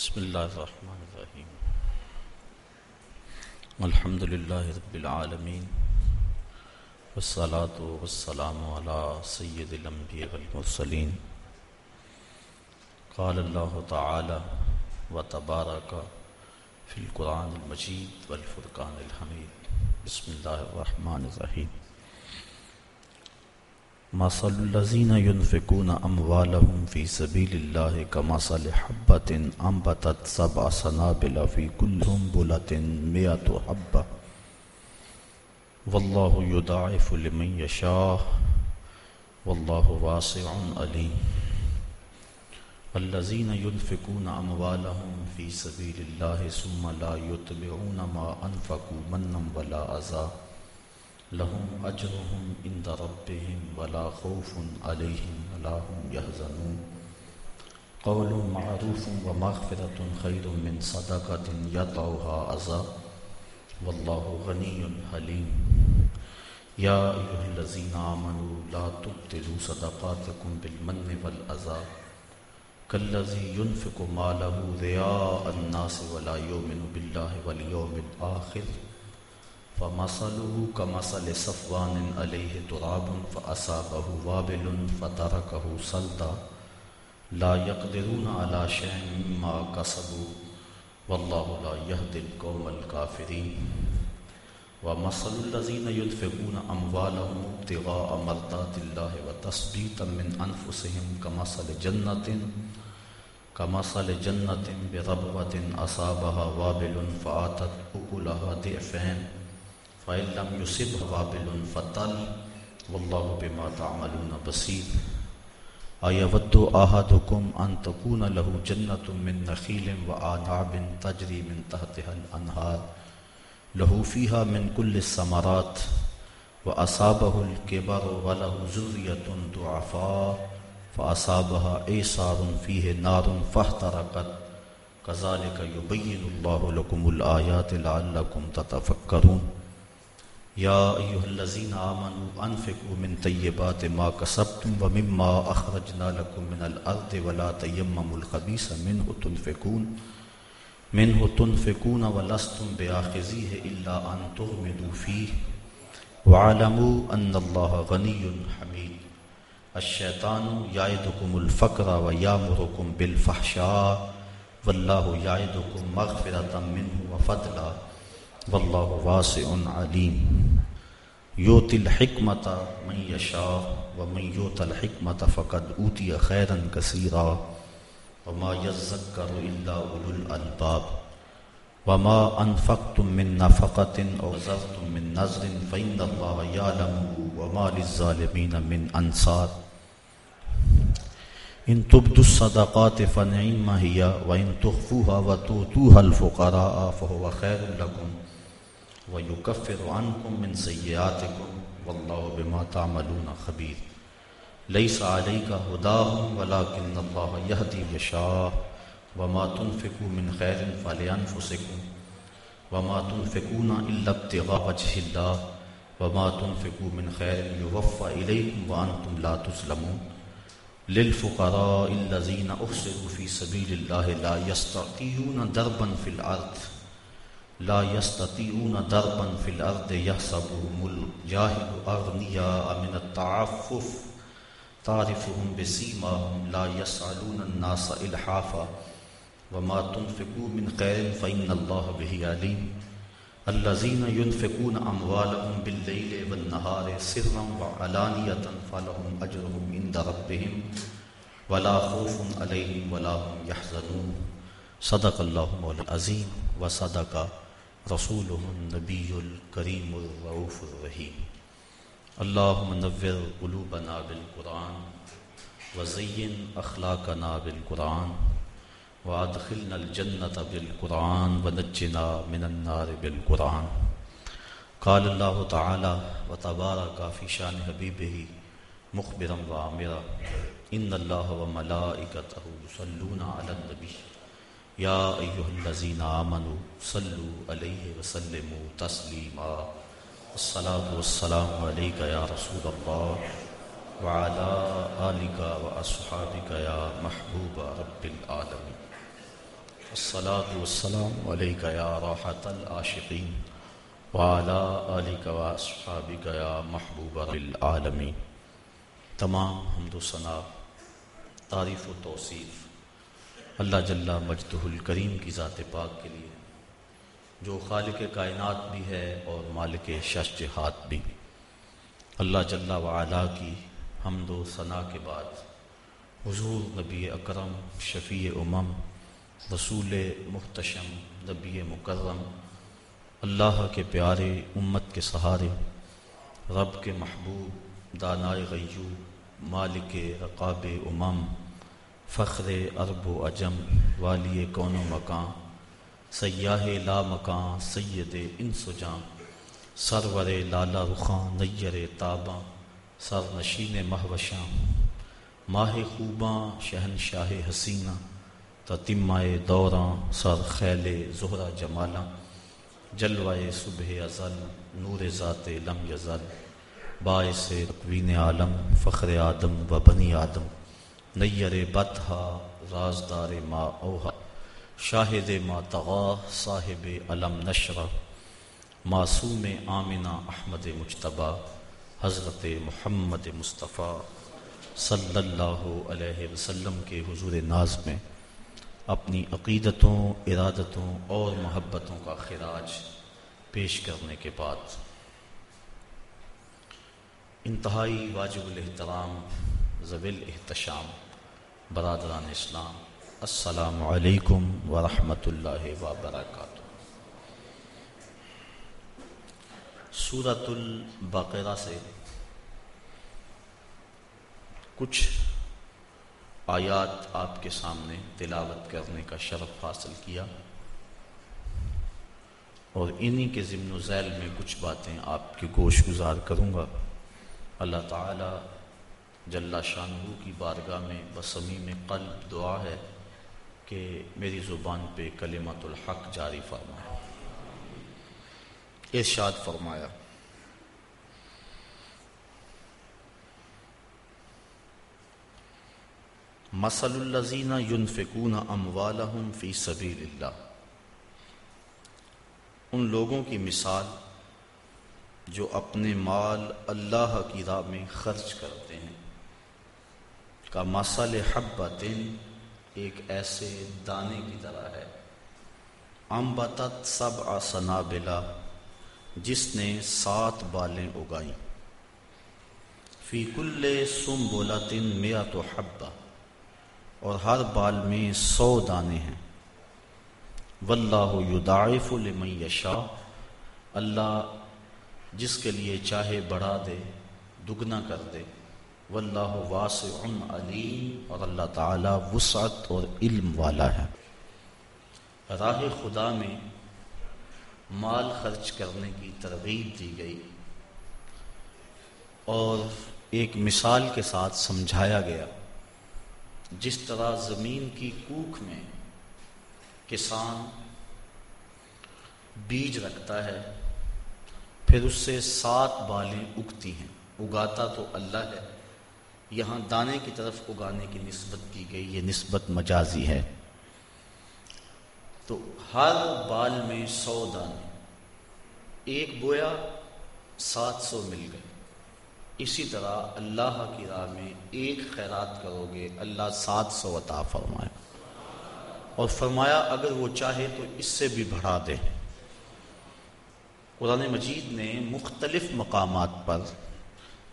بسم الله الرحمن الرحيم. الحمد لله رب العالمين. والصلاة والسلام على سيد الأنبياء والمرسلين. قال الله تعالى وتبارك في القرآن المجيد والفرقان الحميد. بسم الله الرحمن الرحيم. مثل الذين ينفقون أموالهم في سبيل الله كمثل حبة أنبتت سبع سنابل في كل سنبلة مئة حبة. والله يضاعف لمن يشاء. والله واسع عليم. الذين ينفقون أموالهم في سبيل الله ثم لا يتبعون ما أنفقوا منا ولا أذى. لهم أجرهم عند ربهم ولا خوف عليهم ولا هم يحزنون. قول معروف ومغفرة خير من صدقة يطعها أذى. والله غني حليم. يا أيها الذين آمنوا لا تبطلوا صدقاتكم بالمن والأذى. كالذي ينفق ماله رياء الناس ولا يؤمن بالله واليوم الآخر. فمثله كمثل صفوان عليه تراب فأصابه وابل فتركه صلدا لا يقدرون على شيء مما كسبوا. والله لا يهدي القوم الكافرين. ومثل الذين ينفقون أموالهم ابتغاء مرضات الله وتثبيتا من أنفسهم كمثل جنة كمثل جنة بربوة أصابها وابل فآتت أكلها ضعفين. فإن لم يصب وابل فطل والله بما تعملون بصير أيود أحدكم أن تكون له جنة من نخيل وأعناب تجري من تحتها الأنهار له فيها من كل الثمرات وأصابه الكبر وله ذرية ضعفاء فأصابها إيصار فيه نار فاحترقت كذلك يبين الله لكم الآيات لعلكم تتفكرون يا أيها الذين آمنوا أنفقوا من طيبات ما كسبتم ومما أخرجنا لكم من الأرض ولا تيمموا الخبيث منه تنفقون منه تنفقون ولستم بآخذيه إلا أن تغمدوا فيه وعلموا أن الله غني حميد الشيطان يعدكم الفقر ويامركم بالفحشاء والله يعدكم مغفرة منه وفضلا واللہ واسع علیم. یوت الحکمت من یشاء ومن یوت الحکمت فقد اوتی خیرا کثیرا وما یذکر الا اولو الالباب. وما انفقتم من نفقت او نظرتم من نظر فإن الله يعلم وما للظالمين من انصار. ان تبدوا الصدقات فنعم هي وان تخفوها وتؤتوها الفقراء فهو خير لكم ويكفر عنكم من سيئاتكم والله بما تعملون خبير۔ ليس عليك هداهم ولكن الله يهدي يشاء۔ وما تنفقوا من خير فلأنفسكم۔ وما تنفقون إلا ابتغاء وجه الله۔ وما تنفقوا من خير يوفى إليكم وأنتم لا تظلمون۔ للفقراء الذين أحسروا في سبيل الله لا يستطيعون دربا في الأرض۔ لا يستطيعون ضربا في الارض يحسبهم الجاهل اغنياء من التعفف تعرفهم بسيماهم لا يسالون الناس الحافا وما تنفقوا من خير فان الله به عليم الذين ينفقون اموالهم بالليل والنهار سرا وعلانيه فلهم اجرهم عند ربهم ولا خوف عليهم ولا هم يحزنون صدق الله مولانا العظيم وصدق رسول النبی الکریم الرعوف الرحیم۔ اللہم نور قلوبنا بالقرآن وزین اخلاقنا بالقرآن وادخلنا الجنة بالقرآن ونجنا من النار بالقرآن۔ قال اللہ تعالی وتبارک فی شان حبیبہ مخبرا وعامرا ان اللہ وملائکتہ صلون علی النبی۔ یا ایوہ الذین آمنوا صلو علیہ وسلم تسلیما الصلاة والسلام علیکہ یا رسول اللہ وعلا آلکہ و اصحابکہ یا محبوب رب العالمین الصلاة والسلام عليك يا راحة العاشقين وعلى آلك وأصحابك يا محبوب العالمين تمام حمد و ثنا تعریف و توصیف اللہ جل مجدہ الکریم کی ذات پاک کے لیے، جو خالق کائنات بھی ہے اور مالک شش جہات بھی۔ اللہ جل وعلا کی حمد و ثناء کے بعد حضور نبی اکرم، شفیع امم، رسول محتشم نبی مکرم، اللہ کے پیارے امت کے سہارے، رب کے محبوب، دانائے غیو مالک رقاب امم فخر ارب و اجم والی کون و مکان، سیاہ لا مکان، سید ان سجاں سرور لالا رخاں نیر تاباں، سر نشین مہوشاں ماہ خوباں، شہنشاہ حسینہ تتمائے دوراں سر خیل زہرہ جمالاں جلوائے صبح ازل، نور ذات لم یزل، باعث تقوین عالم، فخر آدم و بنی آدم۔ نیر بتہا رازدار ما اوہا، شاہد ما تغا، صاحب علم نشرہ معصوم آمنہ احمد مجتبہ، حضرت محمد مصطفیٰ صلی اللہ علیہ وسلم کے حضور ناز میں اپنی عقیدتوں، ارادتوں اور محبتوں کا خراج پیش کرنے کے بعد انتہائی واجب الاحترام زویل احتشام برادران اسلام، السلام علیکم ورحمۃ اللہ وبرکاتہ۔ صورت البقرہ سے کچھ آیات آپ کے سامنے تلاوت کرنے کا شرف حاصل کیا۔ اور انہی کے ضمن و ذیل میں کچھ باتیں آپ کے گوش گزار کروں گا۔ اللہ تعالی جل شاہ کی بارگاہ میں بسمی میں قلب دعا ہے کہ میری زبان پہ کلمت الحق جاری فرمائے۔ ارشاد فرمایا۔ مسل الزین یونفکون ام فی سبیل اللہ ان لوگوں کی مثال جو اپنے مال اللہ کی راہ میں خرچ کرتے کا مسل حبت ایک ایسے دانے کی طرح ہے۔ ام بتت سب آسنا بلا جس نے سات بالیں اگائیں۔ فی کل سم بولا تن میرا تو حبہ، اور ہر بال میں سو دانے ہیں۔ واللہ یدعف لمن یشا اللہ جس کے لیے چاہے بڑھا دے، دگنا کر دے۔ واللہ واسع علیم اور اللہ تعالی وسعت اور علم والا ہے۔ راہ خدا میں مال خرچ کرنے کی ترغیب دی گئی اور ایک مثال کے ساتھ سمجھایا گیا۔ جس طرح زمین کی کوکھ میں کسان بیج رکھتا ہے، پھر اس سے سات بالیں اگتی ہیں۔ اگاتا تو اللہ ہے یہاں دانے کی طرف اگانے کی نسبت کی گئی، یہ نسبت مجازی ہے۔ تو ہر بال میں سو دانے، ایک بویا سات سو مل گئے۔ اسی طرح اللہ کی راہ میں ایک خیرات کرو گے، اللہ سات سو عطا فرمائے۔ اور فرمایا، اگر وہ چاہے تو اس سے بھی بڑھا دے۔ قرآن مجید نے مختلف مقامات پر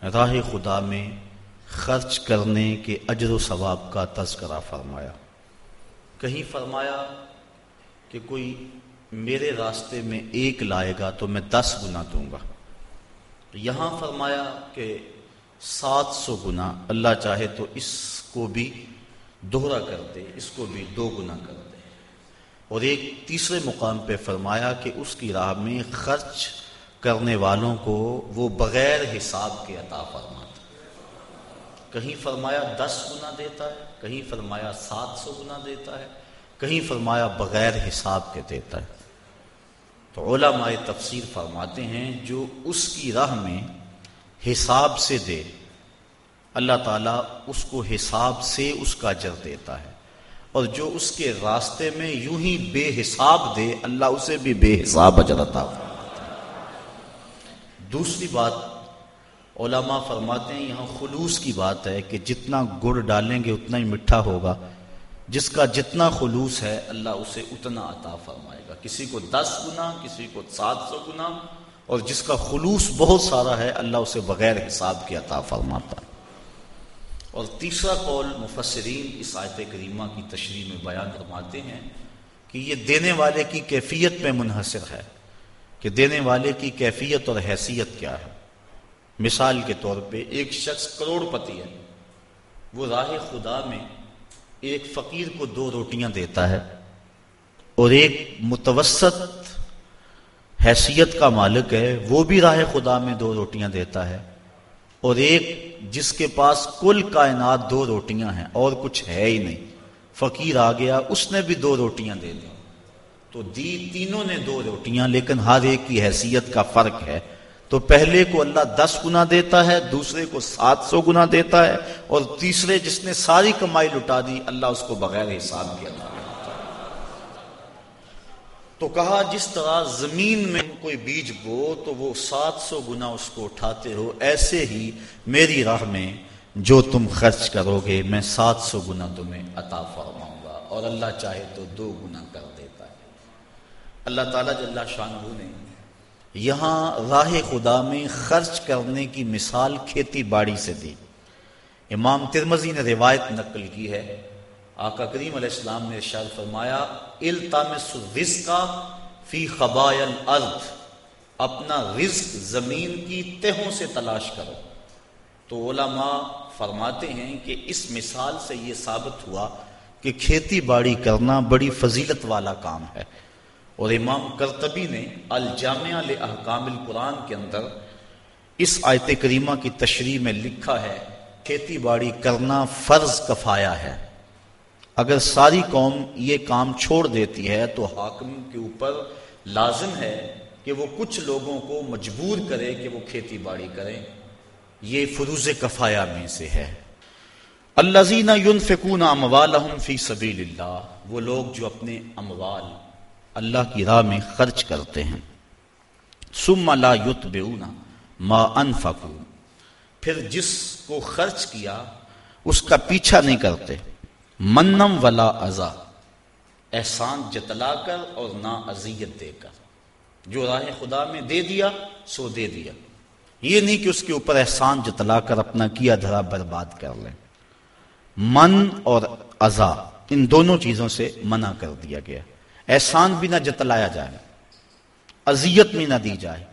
راہ خدا میں خرچ کرنے کے اجر و ثواب کا تذکرہ فرمایا۔ کہیں فرمایا کہ کوئی میرے راستے میں ایک لائے گا تو میں دس گنا دوں گا۔ یہاں فرمایا کہ سات سو گنا، اللہ چاہے تو اس کو بھی دوہرا کر دے، اس کو بھی دو گنا کر دے۔ اور ایک تیسرے مقام پہ فرمایا کہ اس کی راہ میں خرچ کرنے والوں کو وہ بغیر حساب کے عطا فرماتا کہیں فرمایا دس گنا دیتا ہے، کہیں فرمایا سات سو گنا دیتا ہے، کہیں فرمایا بغیر حساب کے دیتا ہے۔ تو علماء تفسیر فرماتے ہیں جو اس کی راہ میں حساب سے دے، اللہ تعالیٰ اس کو حساب سے اس کا جر دیتا ہے۔ اور جو اس کے راستے میں یوں ہی بے حساب دے، اللہ اسے بھی بے حساب اجر دوسری بات علماء فرماتے ہیں، یہاں خلوص کی بات ہے کہ جتنا گڑ ڈالیں گے اتنا ہی میٹھا ہوگا۔ جس کا جتنا خلوص ہے، اللہ اسے اتنا عطا فرمائے گا۔ کسی کو دس گنا، کسی کو سات سو گنا، اور جس کا خلوص بہت سارا ہے، اللہ اسے بغیر حساب کے عطا فرماتا ہے۔ اور تیسرا قول مفسرین اس آیت کریمہ کی تشریح میں بیان فرماتے ہیں کہ یہ دینے والے کی کیفیت میں منحصر ہے کہ دینے والے کی کیفیت اور حیثیت کیا ہے۔ مثال کے طور پہ ایک شخص کروڑ پتی ہے۔ وہ راہ خدا میں ایک فقیر کو دو روٹیاں دیتا ہے اور ایک متوسط حیثیت کا مالک ہے۔ وہ بھی راہ خدا میں دو روٹیاں دیتا ہے اور ایک جس کے پاس کل کائنات دو روٹیاں ہیں اور کچھ ہے ہی نہیں۔ فقیر آ گیا، اس نے بھی دو روٹیاں دے دی۔ تو دی تینوں نے دو روٹیاں، لیکن ہر ایک کی حیثیت کا فرق ہے۔ تو پہلے کو اللہ دس گنا دیتا ہے، دوسرے کو سات سو گنا دیتا ہے اور تیسرے جس نے ساری کمائی لٹا دی، اللہ اس کو بغیر حساب کیا تھا تو کہا، جس طرح زمین میں کوئی بیج بو، تو وہ سات سو گنا اس کو اٹھاتے ہو۔ ایسے ہی میری راہ میں جو تم خرچ کرو گے، میں سات سو گنا تمہیں عطا فرماؤں گا۔ اور اللہ چاہے تو دو گنا کر دیتا ہے۔ اللہ تعالیٰ جل شاہ نے یہاں راہ خدا میں خرچ کرنے کی مثال کھیتی باڑی سے دی۔ امام ترمزی نے روایت نقل کی ہے۔ آقا کریم علیہ السلام نے ارشاد فرمایا التامس رزقا فی خبائل الارض۔ اپنا رزق زمین کی تہوں سے تلاش کرو۔ تو علماء فرماتے ہیں کہ اس مثال سے یہ ثابت ہوا کہ کھیتی باڑی کرنا بڑی فضیلت والا کام ہے۔ اور امام کرتبی نے الجامعہ احکام القرآن کے اندر اس آیت کریمہ کی تشریح میں لکھا ہے، کھیتی باڑی کرنا فرض کفایا ہے۔ اگر ساری قوم یہ کام چھوڑ دیتی ہے تو حاکم کے اوپر لازم ہے کہ وہ کچھ لوگوں کو مجبور کرے کہ وہ کھیتی باڑی کریں۔ یہ فروز کفایا میں سے ہے۔ اللہ زینہ فکون اموال فی سبیل اللہ، وہ لوگ جو اپنے اموال اللہ کی راہ میں خرچ کرتے ہیں۔ سم لا یت ما انفقو پھر جس کو خرچ کیا، اس کا پیچھا نہیں کرتے۔ منم ولا ازا۔ احسان جتلا کر اور نہ اذیت دے کر۔ جو راہ خدا میں دے دیا، سو دے دیا۔ یہ نہیں کہ اس کے اوپر احسان جتلا کر اپنا کیا دھرا برباد کر لیں۔ من اور ازا، ان دونوں چیزوں سے منع کر دیا گیا۔ احسان بھی نہ جتلایا جائے، اذیت بھی نہ دی جائے۔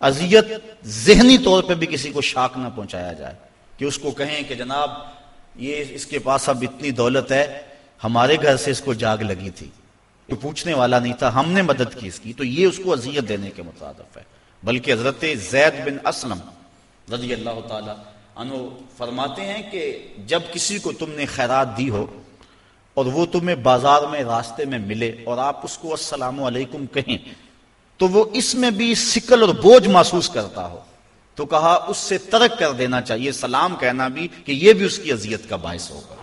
اذیت ذہنی طور پہ بھی کسی کو شاک نہ پہنچایا جائے کہ اس کو کہیں کہ جناب یہ اس کے پاس اب اتنی دولت ہے، ہمارے گھر سے اس کو جاگ لگی تھی کوئی پوچھنے والا نہیں تھا، ہم نے مدد کی اس کی، تو یہ اس کو اذیت دینے کے متعدف ہے۔ بلکہ حضرت زید بن اسلم رضی اللہ تعالی انو فرماتے ہیں کہ جب کسی کو تم نے خیرات دی ہو اور وہ تمہیں بازار میں راستے میں ملے اور آپ اس کو السلام علیکم کہیں، تو وہ اس میں بھی سکل اور بوجھ محسوس کرتا ہو۔ تو کہا، اس سے ترک کر دینا چاہیے، سلام کہنا بھی کہ یہ بھی اس کی اذیت کا باعث ہوگا۔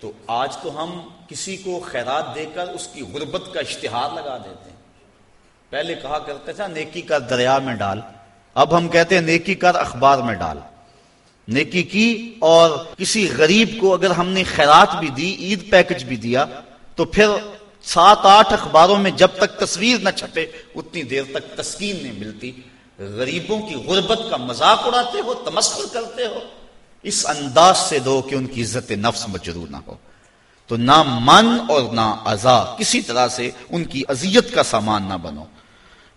تو آج تو ہم کسی کو خیرات دے کر اس کی غربت کا اشتہار لگا دیتے ہیں۔ پہلے کہا کرتے تھا نیکی کا دریا میں ڈال، اب ہم کہتے ہیں، نیکی کر اخبار میں ڈال۔ نیکی کی اور کسی غریب کو اگر ہم نے خیرات بھی دی، عید پیکج بھی دیا، تو پھر سات آٹھ اخباروں میں جب تک تصویر نہ چھپے، اتنی دیر تک تسکین نہیں ملتی۔ غریبوں کی غربت کا مذاق اڑاتے ہو تمسکر کرتے ہو۔ اس انداز سے دو کہ ان کی عزت نفس مجرو نہ ہو۔ تو نہ من اور نہ ازا کسی طرح سے ان کی اذیت کا سامان نہ بنو۔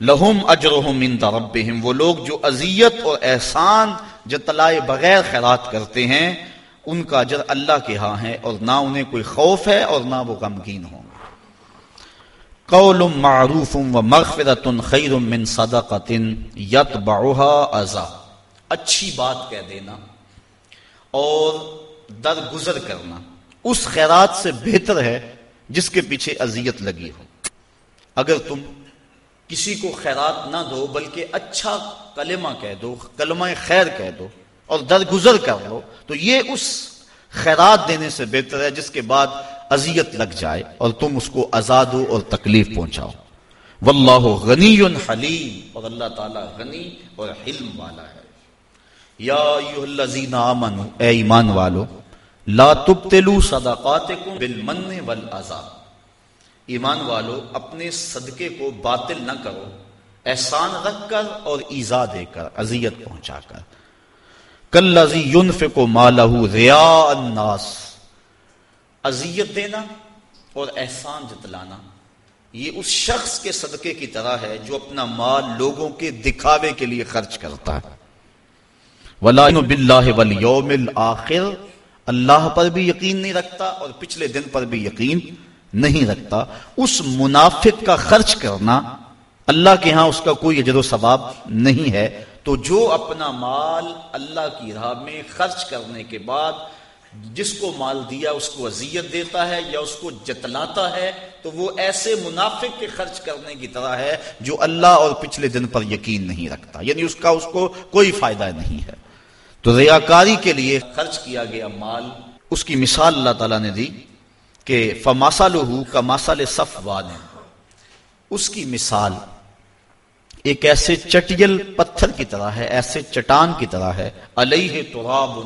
لہم اجرہم ان ربہم، وہ لوگ جو اذیت اور احسان جتلائے بغیر خیرات کرتے ہیں، ان کا اجر اللہ کے ہاں ہے اور نہ انہیں کوئی خوف ہے اور نہ وہ غمگین ہوں۔ قول معروف و مغفرت خیر من صدقت یتبعها ازا اچھی بات کہہ دینا اور درگزر کرنا۔ اس خیرات سے بہتر ہے جس کے پیچھے اذیت لگی ہو۔ اگر تم کسی کو خیرات نہ دو، بلکہ اچھا کلمہ کہہ دو، کلمہ خیر کہہ دو اور درگزر کر لو، تو یہ اس خیرات دینے سے بہتر ہے جس کے بعد اذیت لگ جائے اور تم اس کو آزاد ہو اور تکلیف پہنچاؤ۔ واللہ غنی حلیم، اور اللہ تعالی غنی اور حلم والا ہے۔ یا ایوہ الذین آمنوا، اے ایمان والو، لا تبتلو صدقاتکم بالمن والعذاب۔ ایمان والو اپنے صدقے کو باطل نہ کرو، احسان رکھ کر اور ایزا دے کر، اذیت پہنچا کر۔ کلزی ينفق مالہ ریا الناس۔ اذیت دینا اور احسان جتلانا۔ یہ اس شخص کے صدقے کی طرح ہے جو اپنا مال لوگوں کے دکھاوے کے لیے خرچ کرتا ہے۔ ولا باللہ والیوم الاخر اللہ پر بھی یقین نہیں رکھتا اور پچھلے دن پر بھی یقین۔ نہیں رکھتا، اس منافق کا خرچ کرنا اللہ کے ہاں اس کا کوئی اجر و ثواب نہیں ہے۔ تو جو اپنا مال اللہ کی راہ میں خرچ کرنے کے بعد جس کو مال دیا، اس کو اذیت دیتا ہے یا اس کو جتلاتا ہے، تو وہ ایسے منافق کے خرچ کرنے کی طرح ہے جو اللہ اور پچھلے دن پر یقین نہیں رکھتا۔ یعنی اس کا، اس کو کوئی فائدہ نہیں ہے۔ تو ریاکاری کے لیے خرچ کیا گیا مال۔ اس کی مثال اللہ تعالیٰ نے دی۔ کہ فماسال کا ماسال صف اس کی مثال ایک ایسے چٹیل پتھر کی طرح ہے، ایسے چٹان کی طرح ہے، علیہ تراب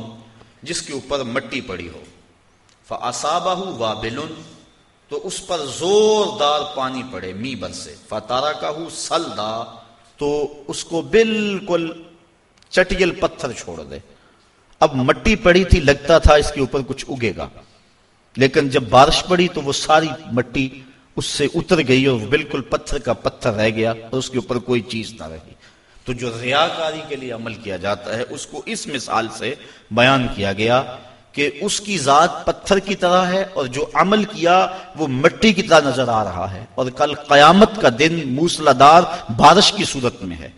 جس کے اوپر مٹی پڑی ہو۔ فاسابہ وابل، تو اس پر زوردار پانی پڑے می بر سے۔ فتارا کا ہوں سلدا، تو اس کو بالکل چٹیل پتھر چھوڑ دے۔ اب مٹی پڑی تھی، لگتا تھا اس کے اوپر کچھ اگے گا۔ لیکن جب بارش پڑی تو وہ ساری مٹی اس سے اتر گئی اور بالکل پتھر کا پتھر رہ گیا اور اس کے اوپر کوئی چیز نہ رہی۔ تو جو ریاکاری کے لیے عمل کیا جاتا ہے، اس کو اس مثال سے بیان کیا گیا کہ اس کی ذات پتھر کی طرح ہے اور جو عمل کیا وہ مٹی کی طرح نظر آ رہا ہے۔ اور کل قیامت کا دن موسلا دار بارش کی صورت میں ہے۔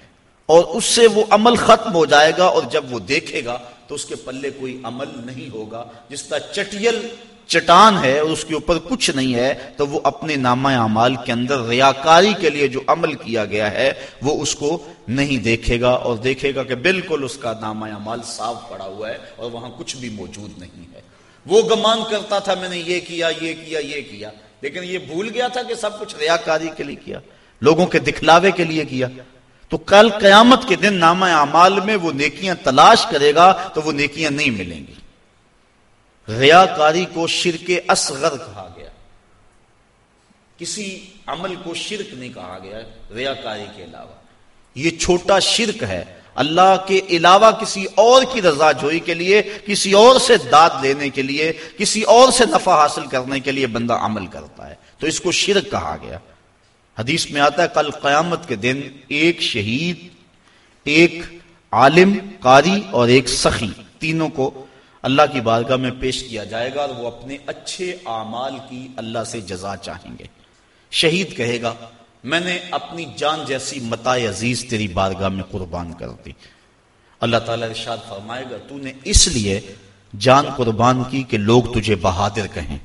اور اس سے وہ عمل ختم ہو جائے گا اور جب وہ دیکھے گا تو اس کے پلے کوئی عمل نہیں ہوگا۔ جس طرح چٹیل چٹان ہے اور اس کے اوپر کچھ نہیں ہے، تو وہ اپنے نامہ اعمال کے اندر ریاکاری کے لیے جو عمل کیا گیا ہے، وہ اس کو نہیں دیکھے گا اور دیکھے گا کہ بالکل اس کا نامہ اعمال صاف پڑا ہوا ہے اور وہاں کچھ بھی موجود نہیں ہے۔ وہ گمان کرتا تھا، میں نے یہ کیا یہ کیا یہ کیا۔ لیکن یہ بھول گیا تھا کہ سب کچھ ریاکاری کے لیے کیا، لوگوں کے دکھلاوے کے لیے کیا۔ تو کل قیامت کے دن نامہ اعمال میں وہ نیکیاں تلاش کرے گا، تو وہ نیکیاں نہیں ملیں گی۔ ریاکاری کو شرک اصغر کہا گیا۔ کسی عمل کو شرک نہیں کہا گیا ریاکاری کے علاوہ۔ یہ چھوٹا شرک ہے۔ اللہ کے علاوہ کسی اور کی رضا جوئی کے لیے، کسی اور سے داد لینے کے لیے، کسی اور سے نفع حاصل کرنے کے لیے بندہ عمل کرتا ہے۔ تو اس کو شرک کہا گیا۔ حدیث میں آتا ہے، کل قیامت کے دن ایک شہید، ایک عالم، قاری اور ایک سخی، تینوں کو اللہ کی بارگاہ میں پیش کیا جائے گا اور وہ اپنے اچھے اعمال کی اللہ سے جزا چاہیں گے۔ شہید کہے گا، میں نے اپنی جان جیسی متا عزیز تیری بارگاہ میں قربان کر دی۔ اللہ تعالیٰ ارشاد فرمائے گا، تو نے اس لیے جان قربان کی کہ لوگ تجھے بہادر کہیں۔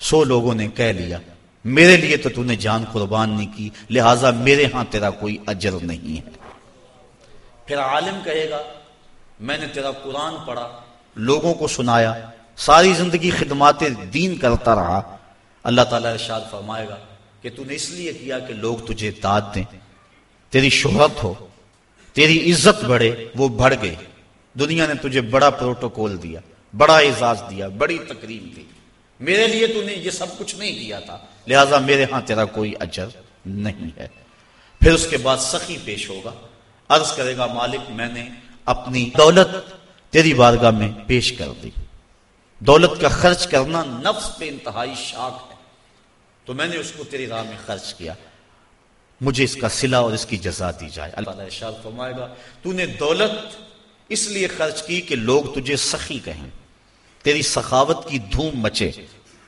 سو لوگوں نے کہہ لیا، میرے لیے تو تو نے جان قربان نہیں کی، لہذا میرے ہاں تیرا کوئی اجر نہیں ہے۔ پھر عالم کہے گا، میں نے تیرا قرآن پڑھا لوگوں کو سنایا، ساری زندگی خدمات دین کرتا رہا۔ اللہ تعالیٰ ارشاد فرمائے گا کہ تو نے اس لیے کیا کہ لوگ تجھے داد دیں۔ تیری شہرت ہو، تیری عزت بڑھے، وہ بڑھ گئی دنیا نے تجھے بڑا پروٹوکول دیا، بڑا اعزاز دیا، بڑی تقریب دی۔ میرے لیے تو نے یہ سب کچھ نہیں کیا تھا، لہذا میرے ہاں تیرا کوئی اجر نہیں ہے۔ پھر اس کے بعد سخی پیش ہوگا، عرض کرے گا مالک، میں نے اپنی دولت تیری بارگاہ میں پیش کر دی۔ دولت کا خرچ کرنا نفس پہ انتہائی شاک ہے۔ تو میں نے اس کو تیری راہ میں خرچ کیا۔ مجھے اس کا سلا اور اس کی جزا دی جائے۔ اللہ فرمائے گا، تو نے دولت اس لیے خرچ کی کہ لوگ تجھے سخی کہیں۔ تیری سخاوت کی دھوم مچے۔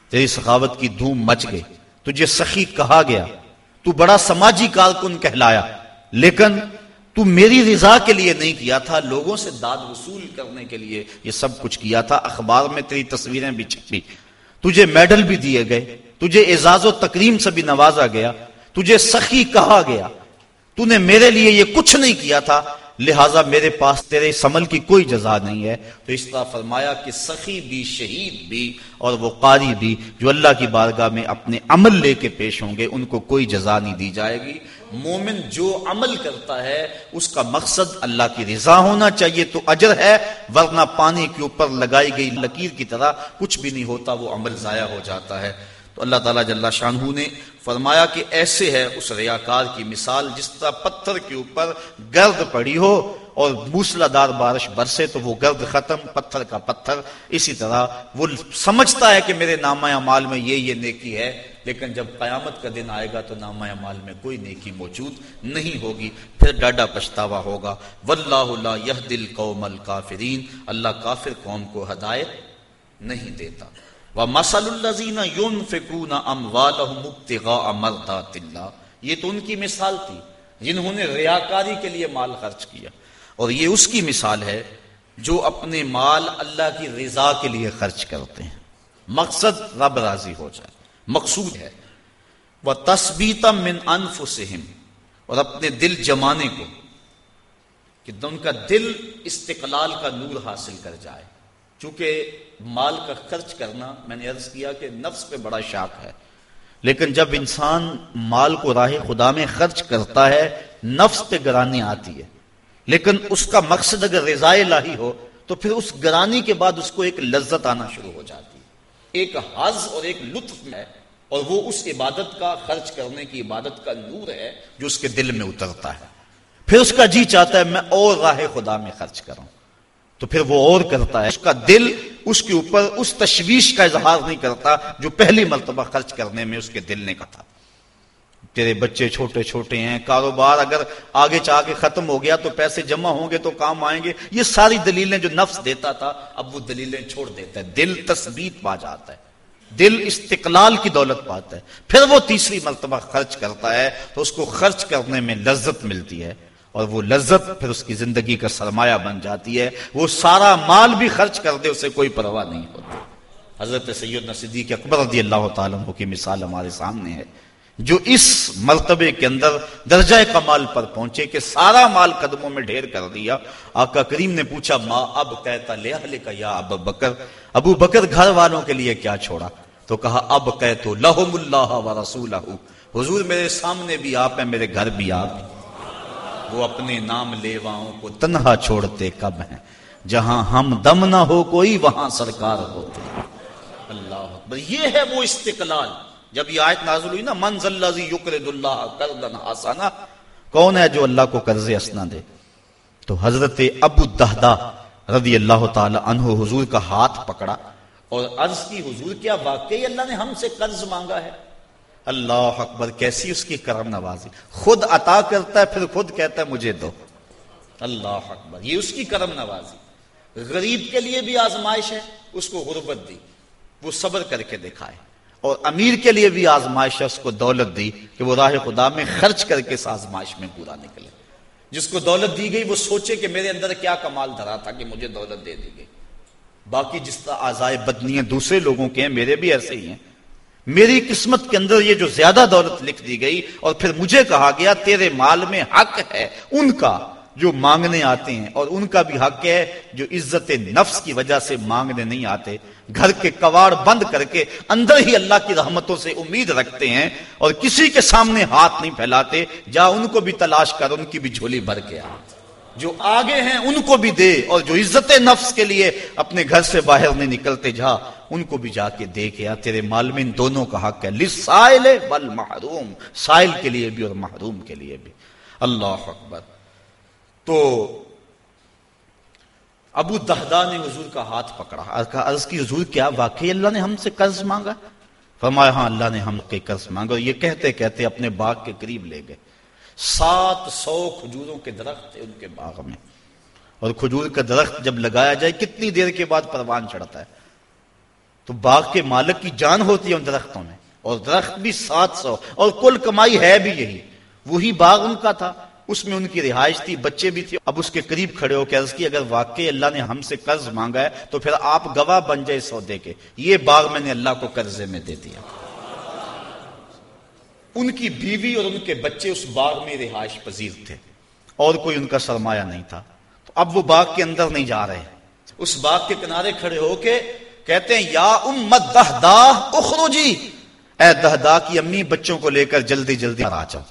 تیری سخاوت کی دھوم مچ گئی۔ تجھے سخی کہا گیا۔ تو بڑا سماجی کارکن کہلایا۔ لیکن تو میری رضا کے لیے نہیں کیا تھا، لوگوں سے داد وصول کرنے کے لیے یہ سب کچھ کیا تھا، اخبار میں تیری تصویریں بھی چھپی، تجھے میڈل بھی دیے گئے، تجھے اعزاز و تکریم سے بھی نوازا گیا، تجھے سخی کہا گیا، تو نے میرے لیے یہ کچھ نہیں کیا تھا، لہٰذا میرے پاس تیرے اس عمل کی کوئی جزا نہیں ہے۔ تو اس طرح فرمایا کہ سخی بھی، شہید بھی اور وہ قاری بھی جو اللہ کی بارگاہ میں اپنے عمل لے کے پیش ہوں گے، ان کو کوئی جزا نہیں دی جائے گی۔ مومن جو عمل کرتا ہے، اس کا مقصد اللہ کی رضا ہونا چاہیے، تو اجر ہے، ورنہ پانی کے اوپر لگائی گئی لکیر کی طرح کچھ بھی نہیں ہوتا، وہ عمل ضائع ہو جاتا ہے۔ تو اللہ تعالیٰ جل شاہ نے فرمایا کہ ایسے ہے اس ریاکار کی مثال، جس طرح پتھر کے اوپر گرد پڑی ہو اور موسلا دار بارش برسے تو وہ گرد ختم، پتھر کا پتھر۔ اسی طرح وہ سمجھتا ہے کہ میرے نامہ مال میں یہ یہ نیکی ہے، لیکن جب قیامت کا دن آئے گا تو نامہ مال میں کوئی نیکی موجود نہیں ہوگی۔ پھر ڈاڈا پچھتاوا ہوگا۔ واللہ یہ دل قوم الکافرین۔ اللہ کافر قوم کو ہدایت نہیں دیتا۔ مسل الزین یون فکون ام والدات اللہ۔ یہ تو ان کی مثال تھی، جنہوں نے ریاکاری کے لیے مال خرچ کیا۔ اور یہ اس کی مثال ہے جو اپنے مال اللہ کی رضا کے لیے خرچ کرتے ہیں۔ مقصد رب راضی ہو جائے۔ مقصود ہے۔ وہ تصبیتا من انف اور اپنے دل جمانے کو کہ ان کا دل استقلال کا نور حاصل کر جائے۔ چونکہ مال کا خرچ کرنا میں نے عرض کیا کہ نفس پہ بڑا شاک ہے۔ لیکن جب انسان مال کو راہ خدا میں خرچ کرتا ہے، نفس پہ گرانی آتی ہے۔ لیکن اس کا مقصد اگر رضاء لاہی ہو، تو پھر اس گرانی کے بعد اس کو ایک لذت آنا شروع ہو جاتی ہے۔ ایک حض اور ایک لطف ہے، اور وہ اس عبادت کا، خرچ کرنے کی عبادت کا نور ہے جو اس کے دل میں اترتا ہے۔ پھر اس کا جی چاہتا ہے، میں اور راہ خدا میں خرچ کروں۔ تو پھر وہ اور کرتا ہے۔ اس کا دل اس کے اوپر، اس تشویش کا اظہار نہیں کرتا جو پہلی مرتبہ خرچ کرنے میں اس کے دل نے کہا تیرے بچے چھوٹے چھوٹے ہیں، کاروبار اگر آگے چاہ کے ختم ہو گیا تو پیسے جمع ہوں گے تو کام آئیں گے۔ یہ ساری دلیلیں جو نفس دیتا تھا، اب وہ دلیلیں چھوڑ دیتا ہے۔ دل تثبیت پا جاتا ہے۔ دل استقلال کی دولت پاتا ہے۔ پھر وہ تیسری مرتبہ خرچ کرتا ہے تو اس کو خرچ کرنے میں لذت ملتی ہے۔ اور وہ لذت پھر اس کی زندگی کا سرمایہ بن جاتی ہے۔ وہ سارا مال بھی خرچ کر دے، اسے کوئی پرواہ نہیں ہوتی۔ حضرت سید صدیق اکبر رضی اللہ تعالیٰ کی مثال ہمارے سامنے ہے۔ جو اس مرتبے کے اندر درجہ کمال پر پہنچے کہ سارا مال قدموں میں ڈھیر کر دیا۔ آقا کریم نے پوچھا، ماں، اب کہتا لے کا یا اب بکر؟ ابو بکر گھر والوں کے لیے کیا چھوڑا؟ تو کہا، اب کہتو لہم اللہ و رسول حضور میرے سامنے بھی آپ ہیں، میرے گھر بھی آپ وہ اپنے نام لیواؤں کو تنہا چھوڑتے کب ہیں؟ جہاں ہم دم نہ ہو، کوئی وہاں سرکار ہوتے۔ اللہ اکبر، یہ ہے وہ استقلال۔ جب یہ آیت نازل ہوئی نا منز اللہ یقرد اللہ کردن آسانا کون ہے جو اللہ کو قرض اسنا دے؟ تو حضرت ابو دہدا رضی اللہ تعالی عنہ حضور کا ہاتھ پکڑا اور عرض کی، حضور کیا واقعی اللہ نے ہم سے قرض مانگا ہے؟ اللہ اکبر، کیسی اس کی کرم نوازی؟ خود عطا کرتا ہے، پھر خود کہتا ہے، مجھے دو۔ اللہ اکبر، یہ اس کی کرم نوازی۔ غریب کے لیے بھی آزمائش ہے، اس کو غربت دی، وہ صبر کر کے دکھائے۔ اور امیر کے لیے بھی آزمائش ہے اس کو دولت دی کہ وہ راہ خدا میں خرچ کر کے اس آزمائش میں پورا نکلے۔ جس کو دولت دی گئی وہ سوچے کہ میرے اندر کیا کمال دھرا تھا کہ مجھے دولت دے دی گئی۔ باقی جس طرح آزائے بدنی ہیں دوسرے لوگوں کے ہیں، میرے بھی ایسے ہی ہیں۔ میری قسمت کے اندر یہ جو زیادہ دولت لکھ دی گئی اور پھر مجھے کہا گیا، تیرے مال میں حق ہے، ان کا۔ جو مانگنے آتے ہیں اور ان کا بھی حق ہے جو عزت نفس کی وجہ سے مانگنے نہیں آتے، گھر کے کواڑ بند کر کے اندر ہی اللہ کی رحمتوں سے امید رکھتے ہیں اور کسی کے سامنے ہاتھ نہیں پھیلاتے، جا ان کو بھی تلاش کر، ان کی بھی جھولی بھر کے آ۔ جو آگے ہیں ان کو بھی دے اور جو عزت نفس کے لیے اپنے گھر سے باہر نہیں نکلتے، جا ان کو بھی جا کے دے کے آ۔ تیرے مال میں ان دونوں کا حق ہے لسائل بل محروم سائل کے لیے بھی اور محروم کے لیے بھی۔ اللہ اکبر۔ تو ابو دہدا نے حضور کا ہاتھ پکڑا عرض کی، حضور، کیا واقعی اللہ نے ہم سے قرض مانگا؟ فرمایا ہاں اللہ نے ہم کے قرض مانگا یہ کہتے کہتے اپنے باغ کے قریب لے گئے۔ سات سو کھجوروں کے درخت تھے ان کے باغ میں۔ اور کھجور کا درخت جب لگایا جائے، کتنی دیر کے بعد پروان چڑھتا ہے۔ تو باغ کے مالک کی جان ہوتی ہے ان درختوں میں۔ اور درخت بھی سات سو، اور کل کمائی ہے بھی یہی۔ وہی باغ ان کا تھا۔ اس میں ان کی رہائش تھی، بچے بھی تھے۔ اب اس کے قریب کھڑے ہو کے عرض کی، اگر واقعی اللہ نے ہم سے قرض مانگا ہے، تو پھر آپ گواہ بن جائے سودے کے۔ یہ باغ میں نے اللہ کو قرضے میں دے دیا۔ ان کی بیوی اور ان کے بچے اس باغ میں رہائش پذیر تھے۔ اور کوئی ان کا سرمایہ نہیں تھا۔ تو اب وہ باغ کے اندر نہیں جا رہے۔ اس باغ کے کنارے کھڑے ہو کے کہتے ہیں، یا امت دہدا اخروجی اے دہدا کی امی، بچوں کو لے کر جلدی جلدی آ جاؤ۔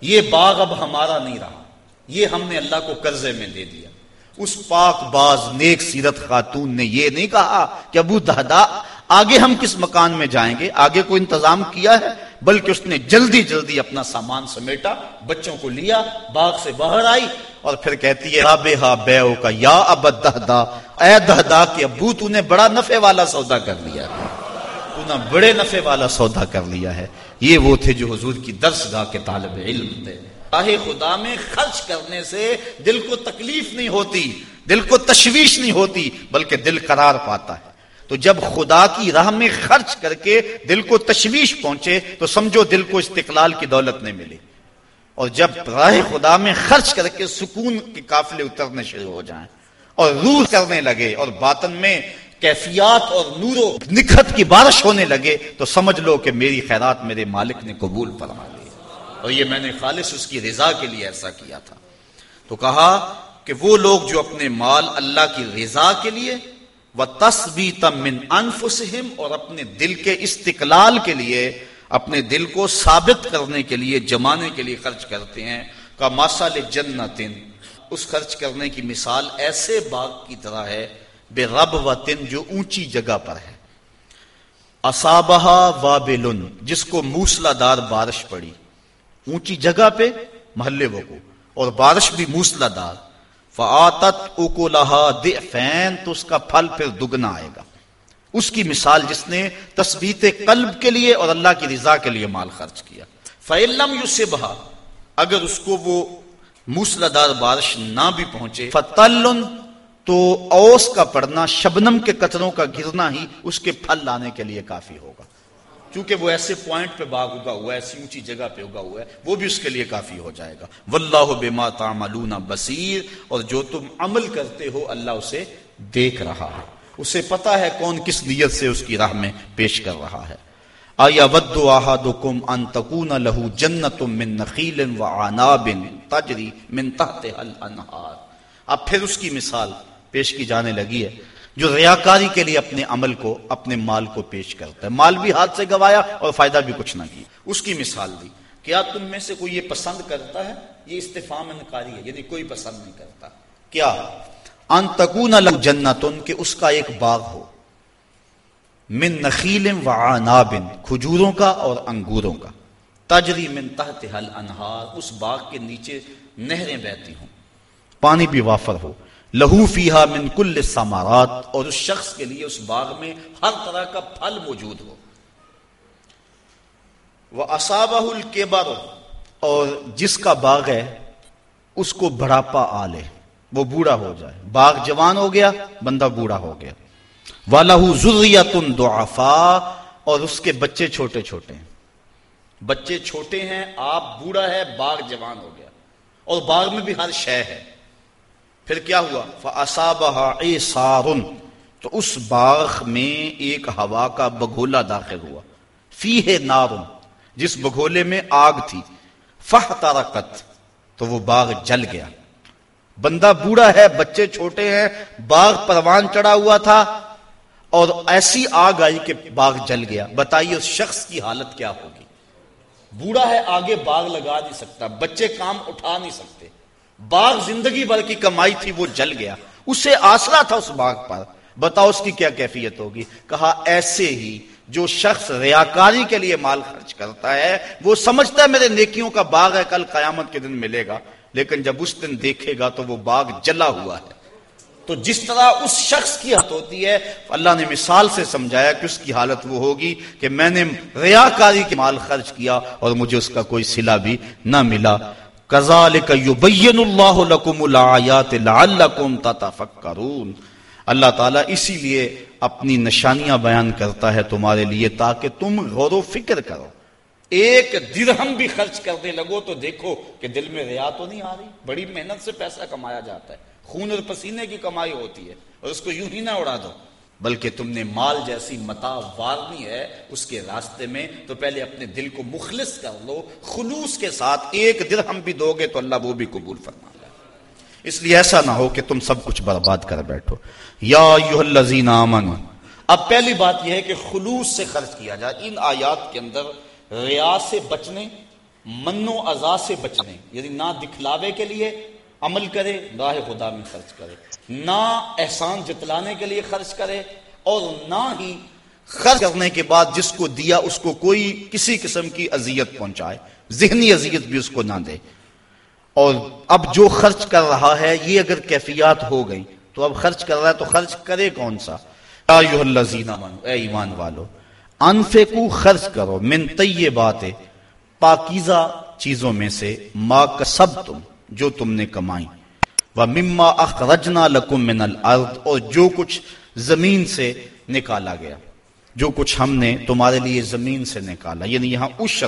یہ باغ اب ہمارا نہیں رہا۔ یہ ہم نے اللہ کو قرضے میں دے دیا۔ اس پاک باز نیک سیرت خاتون نے یہ نہیں کہا کہ ابو دہدا آگے ہم کس مکان میں جائیں گے؟ آگے کوئی انتظام کیا ہے؟ بلکہ اس نے جلدی جلدی اپنا سامان سمیٹا، بچوں کو لیا، باغ سے باہر آئی اور پھر کہتی ہے ہا بیو کا، یا اب دہدا اے دہدا کہ ابو، تو نے بڑا نفع والا سودا کر لیا تو نے بڑے نفع والا سودا کر لیا ہے۔ یہ وہ تھے جو حضور کی درس گاہ کے طالب علم تھے۔ راہ خدا میں خرچ کرنے سے دل کو تکلیف نہیں ہوتی، دل کو تشویش نہیں ہوتی، بلکہ دل قرار پاتا ہے۔ تو جب خدا کی راہ میں خرچ کر کے دل کو تشویش پہنچے، تو سمجھو دل کو استقلال کی دولت نہیں ملی۔ اور جب راہ خدا میں خرچ کر کے سکون کے قافلے اترنے شروع ہو جائیں اور روح کرنے لگے اور باطن میں کیفیات اور نور و نکھت کی بارش ہونے لگے تو سمجھ لو کہ میری خیرات میرے مالک نے قبول فرما لی اور یہ میں نے خالص اس کی رضا کے لیے ایسا کیا تھا۔ تو کہا کہ وہ لوگ جو اپنے مال اللہ کی رضا کے لیے وہ تصبی تمن انفسم اور اپنے دل کے استقلال کے لیے، اپنے دل کو ثابت کرنے کے لیے، جمانے کے لیے خرچ کرتے ہیں۔ کا ماسال جنت۔ اس خرچ کرنے کی مثال ایسے باغ کی طرح ہے بے رب و تن جو اونچی جگہ پر ہے۔ اصابہ و جس کو موسلا دار بارش پڑی۔ اونچی جگہ پہ محلے وہ کو، اور بارش بھی موسلا دار فعتت اکو لہا تو اس کا پھل پھر دگنا آئے گا۔ اس کی مثال جس نے تصویت قلب کے لیے اور اللہ کی رضا کے لیے مال خرچ کیا۔ فعلم یو سے بہا اگر اس کو وہ موسلا دار بارش نہ بھی پہنچے، فتل تو اوس کا پڑنا شبنم کے قطروں کا گرنا ہی اس کے پھل لانے کے لیے کافی ہوگا۔ کیونکہ وہ ایسے پوائنٹ پہ باغ اگا ہوا ہے، ایسی اونچی جگہ پہ اگا ہوا ہے، وہ بھی اس کے لیے کافی ہو جائے گا۔ واللہ بما تعملون بصیر، اور جو تم عمل کرتے ہو، اللہ اسے دیکھ رہا ہے۔ اسے پتا ہے کون کس نیت سے اس کی راہ میں پیش کر رہا ہے۔ آیا ود احدکم ان تکون له جنت من نخیل وعناب تجری من تحتها الانہار۔ اب پھر اس کی مثال۔ پیش کی جانے لگی ہے، جو ریاکاری کے لیے اپنے عمل کو، اپنے مال کو پیش کرتا ہے۔ مال بھی ہاتھ سے گوایا اور فائدہ بھی کچھ نہ کی اس کی مثال دی۔ کیا تم میں سے کوئی یہ پسند کرتا ہے؟ یہ استفام انکاری ہے یعنی کوئی پسند نہیں کرتا۔ کیا؟ ان تکون لگ جنتن، کہ اس کا ایک باغ ہو۔ من نخیل و عنابن کھجوروں کا اور انگوروں کا۔ تجری من تحت حل انہار اس باغ کے نیچے نہریں بہتی ہوں۔ پانی بھی وافر ہو۔ لہو فیحا من کل سمارات اور اس شخص کے لیے اس باغ میں ہر طرح کا پھل موجود ہو۔ وہ اصابہ الکبر اور جس کا باغ ہے، اس کو بڑھاپا آ لے، وہ بوڑھا ہو جائے۔ باغ جوان ہو گیا، بندہ بوڑھا ہو گیا۔ والہ ضروریت دعفا اور اس کے بچے چھوٹے چھوٹے ہیں۔ بچے چھوٹے ہیں، آپ بوڑھا ہے، باغ جوان ہو گیا۔ اور باغ میں بھی ہر شے ہے۔ پھر کیا ہوا؟ فَأَصَابَهَا عِصَارٌ، تو اس باغ میں ایک ہوا کا بگھولا داخل ہوا۔ فیہ نارن جس بگھولے میں آگ تھی۔ فَحْتَرَقَتْ تو وہ باغ جل گیا۔ بندہ بوڑھا ہے، بچے چھوٹے ہیں، باغ پروان چڑھا ہوا تھا، اور ایسی آگ آئی کہ باغ جل گیا۔ بتائیے اس شخص کی حالت کیا ہوگی؟ بوڑھا ہے، آگے باغ لگا نہیں سکتا، بچے کام اٹھا نہیں سکتے۔ باغ زندگی بھر کی کمائی تھی، وہ جل گیا۔ اسے آسرا تھا اس باغ پر۔ بتاؤ اس کی کیا کیفیت ہوگی؟ کہا، ایسے ہی جو شخص ریاکاری کے لیے مال خرچ کرتا ہے، وہ سمجھتا ہے میرے نیکیوں کا باغ ہے، کل قیامت کے دن ملے گا۔ لیکن جب اس دن دیکھے گا تو وہ باغ جلا ہوا ہے۔ تو جس طرح اس شخص کی حالت ہوتی ہے، اللہ نے مثال سے سمجھایا کہ اس کی حالت وہ ہوگی کہ میں نے ریاکاری کے مال خرچ کیا اور مجھے اس کا کوئی سلا بھی نہ ملا۔ کذالک یبین اللہ لکم الآیات لعلکم تتفکرون۔ اللہ تعالیٰ اسی لیے اپنی نشانیاں بیان کرتا ہے تمہارے لیے تاکہ تم غور و فکر کرو۔ ایک درہم بھی خرچ کرنے لگو تو دیکھو کہ دل میں ریا تو نہیں آ رہی۔ بڑی محنت سے پیسہ کمایا جاتا ہے۔ خون اور پسینے کی کمائی ہوتی ہے اور اس کو یوں ہی نہ اڑا دو۔ بلکہ تم نے مال جیسی متا وارنی ہے اس کے راستے میں، تو پہلے اپنے دل کو مخلص کر لو، خلوص کے ساتھ ایک درہم بھی دو گے تو اللہ وہ بھی قبول فرما لے۔ اس لیے ایسا نہ ہو کہ تم سب کچھ برباد کر بیٹھو۔ یا الذین آمنوا اب پہلی بات یہ ہے کہ خلوص سے خرچ کیا جائے۔ ان آیات کے اندر ریاض سے بچنے من و ازا سے بچنے یعنی نہ دکھلاوے کے لیے عمل کرے راہ خدا میں خرچ کرے۔ نہ احسان جتلانے کے لیے خرچ کرے اور نہ ہی خرچ کرنے کے بعد جس کو دیا اس کو کوئی کسی قسم کی اذیت پہنچائے۔ ذہنی اذیت بھی اس کو نہ دے۔ اور اب جو خرچ کر رہا ہے، یہ اگر کیفیات ہو گئی، تو اب خرچ کر رہا ہے تو خرچ کرے کون سا؟ اے ایمان والو انفقو خرچ کرو۔ من طیبات، پاکیزہ چیزوں میں سے، ما کسب تم جو تم نے کمائی۔ و مما اخرجنا لکم من الارض اور جو کچھ زمین سے نکالا گیا۔ جو کچھ ہم نے تمہارے لیے زمین سے نکالا۔ یعنی یہاں عشر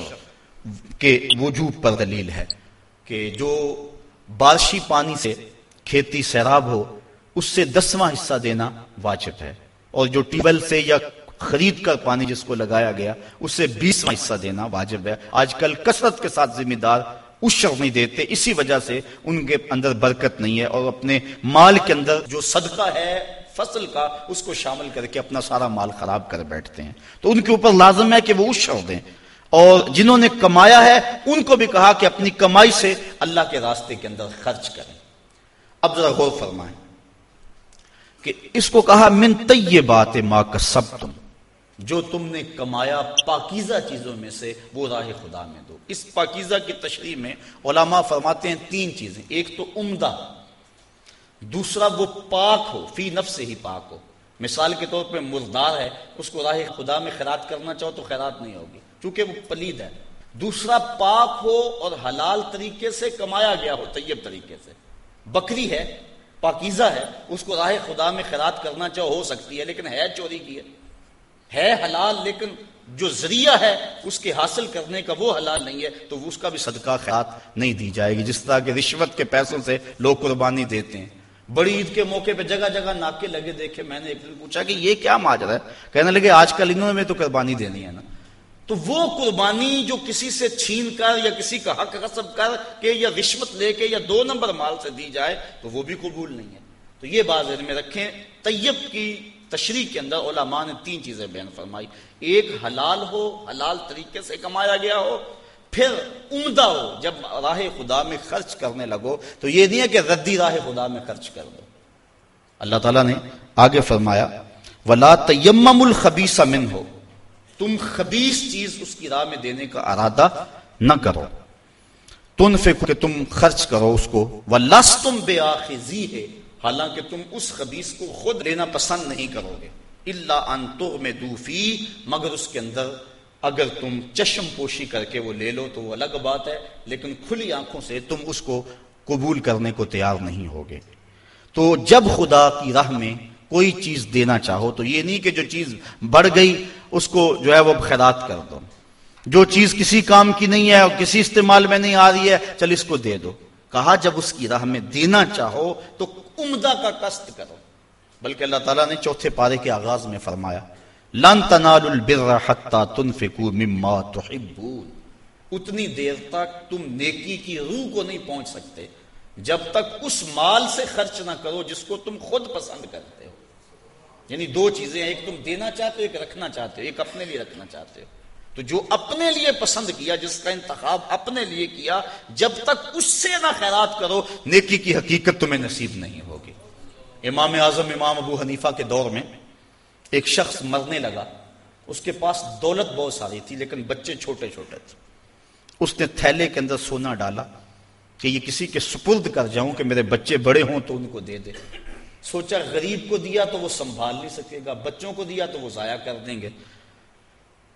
کے وجوب پر دلیل ہے کہ جو بارشی پانی سے کھیتی سیراب ہو، اس سے دسواں حصہ دینا واجب ہے۔ اور جو ٹیوبل سے یا خرید کر پانی جس کو لگایا گیا، اس سے بیسواں حصہ دینا واجب ہے۔ آج کل کثرت کے ساتھ ذمہ دار اشر نہیں دیتے، اسی وجہ سے ان کے اندر برکت نہیں ہے اور اپنے مال کے اندر جو صدقہ ہے، فصل کا، اس کو شامل کر کے اپنا سارا مال خراب کر بیٹھتے ہیں۔ تو ان کے اوپر لازم ہے کہ وہ اشر دیں۔ اور جنہوں نے کمایا ہے، ان کو بھی کہا کہ اپنی کمائی سے اللہ کے راستے کے اندر خرچ کریں۔ اب ذرا غور فرمائیں کہ اس کو کہا، من طیبات ما کسبتم۔ جو تم نے کمایا پاکیزہ چیزوں میں سے، وہ راہ خدا میں دو۔ اس پاکیزہ کی تشریح میں علماء فرماتے ہیں تین چیزیں۔ ایک تو عمدہ، دوسرا وہ پاک ہو، فی نفس سے ہی پاک ہو۔ مثال کے طور پہ مردار ہے، اس کو راہ خدا میں خیرات کرنا چاہو تو خیرات نہیں ہوگی، چونکہ وہ پلید ہے۔ دوسرا پاک ہو اور حلال طریقے سے کمایا گیا ہو، طیب طریقے سے۔ بکری ہے، پاکیزہ ہے، اس کو راہ خدا میں خیرات کرنا چاہو، ہو سکتی ہے، لیکن ہے چوری کی ہے۔ ہے حلال لیکن جو ذریعہ ہے اس کے حاصل کرنے کا وہ حلال نہیں ہے، تو اس کا بھی صدقہ خیرات نہیں دی جائے گی، جس طرح کہ رشوت کے پیسوں سے لوگ قربانی دیتے ہیں۔ بڑی عید کے موقع پہ جگہ جگہ ناکے لگے دیکھے، میں نے ایک دن پوچھا کہ یہ کیا ماجرا ہے؟ کہنے لگے آج کل انہوں نے تو قربانی دینی ہے نا۔ تو وہ قربانی جو کسی سے چھین کر یا کسی کا حق غصب کر کے یا رشوت لے کے یا دو نمبر مال سے دی جائے، تو وہ بھی قبول نہیں ہے۔ تو یہ بات ذہن میں رکھیں، طیب کی تشریح کے اندر علماء نے تین چیزیں بیان فرمائی۔ ایک حلال ہو، حلال طریقے سے کمایا گیا ہو، پھر عمدہ ہو، جب راہ خدا میں خرچ کرنے لگو، تو یہ نہیں ہے کہ ردی راہ خدا میں خرچ کر دو۔ اللہ تعالیٰ نے آگے فرمایا، ولا تیمم الخبیث من ہو تم خبیص چیز اس کی راہ میں دینے کا ارادہ نہ کرو۔ تن کہ تم خرچ کرو اس کو۔ لس تم بے آخذی ہے حالانکہ تم اس خبیص کو خود لینا پسند نہیں کرو گے۔ اللہ ان میں دوفی مگر اس کے اندر اگر تم چشم پوشی کر کے وہ لے لو تو وہ الگ بات ہے، لیکن کھلی آنکھوں سے تم اس کو قبول کرنے کو تیار نہیں ہوگے۔ تو جب خدا کی راہ میں کوئی چیز دینا چاہو تو یہ نہیں کہ جو چیز بڑھ گئی اس کو جو ہے وہ خیرات کر دو۔ جو چیز کسی کام کی نہیں ہے اور کسی استعمال میں نہیں آ رہی ہے، چل اس کو دے دو۔ کہا جب اس کی راہ میں دینا چاہو تو عمدہ کا کشت کرو۔ بلکہ اللہ تعالیٰ نے چوتھے پارے کے آغاز میں فرمایا، لن تنال البر حتى تنفقوا مما تحبون اتنی دیر تک تم نیکی کی روح کو نہیں پہنچ سکتے، جب تک اس مال سے خرچ نہ کرو جس کو تم خود پسند کرتے ہو۔ یعنی دو چیزیں ایک تم دینا چاہتے ہو، ایک رکھنا چاہتے ہو، ایک اپنے لیے رکھنا چاہتے ہو۔ تو جو اپنے لیے پسند کیا، جس کا انتخاب اپنے لیے کیا، جب تک اس سے نہ خیرات کرو، نیکی کی حقیقت تمہیں نصیب نہیں ہوگی امام اعظم امام ابو حنیفہ کے دور میں ایک شخص مرنے لگا۔ اس کے پاس دولت بہت ساری تھی، لیکن بچے چھوٹے چھوٹے تھے۔ اس نے تھیلے کے اندر سونا ڈالا کہ یہ کسی کے سپرد کر جاؤں کہ میرے بچے بڑے ہوں تو ان کو دے دے۔ سوچا غریب کو دیا تو وہ سنبھال نہیں سکے گا، بچوں کو دیا تو وہ ضائع کر دیں گے۔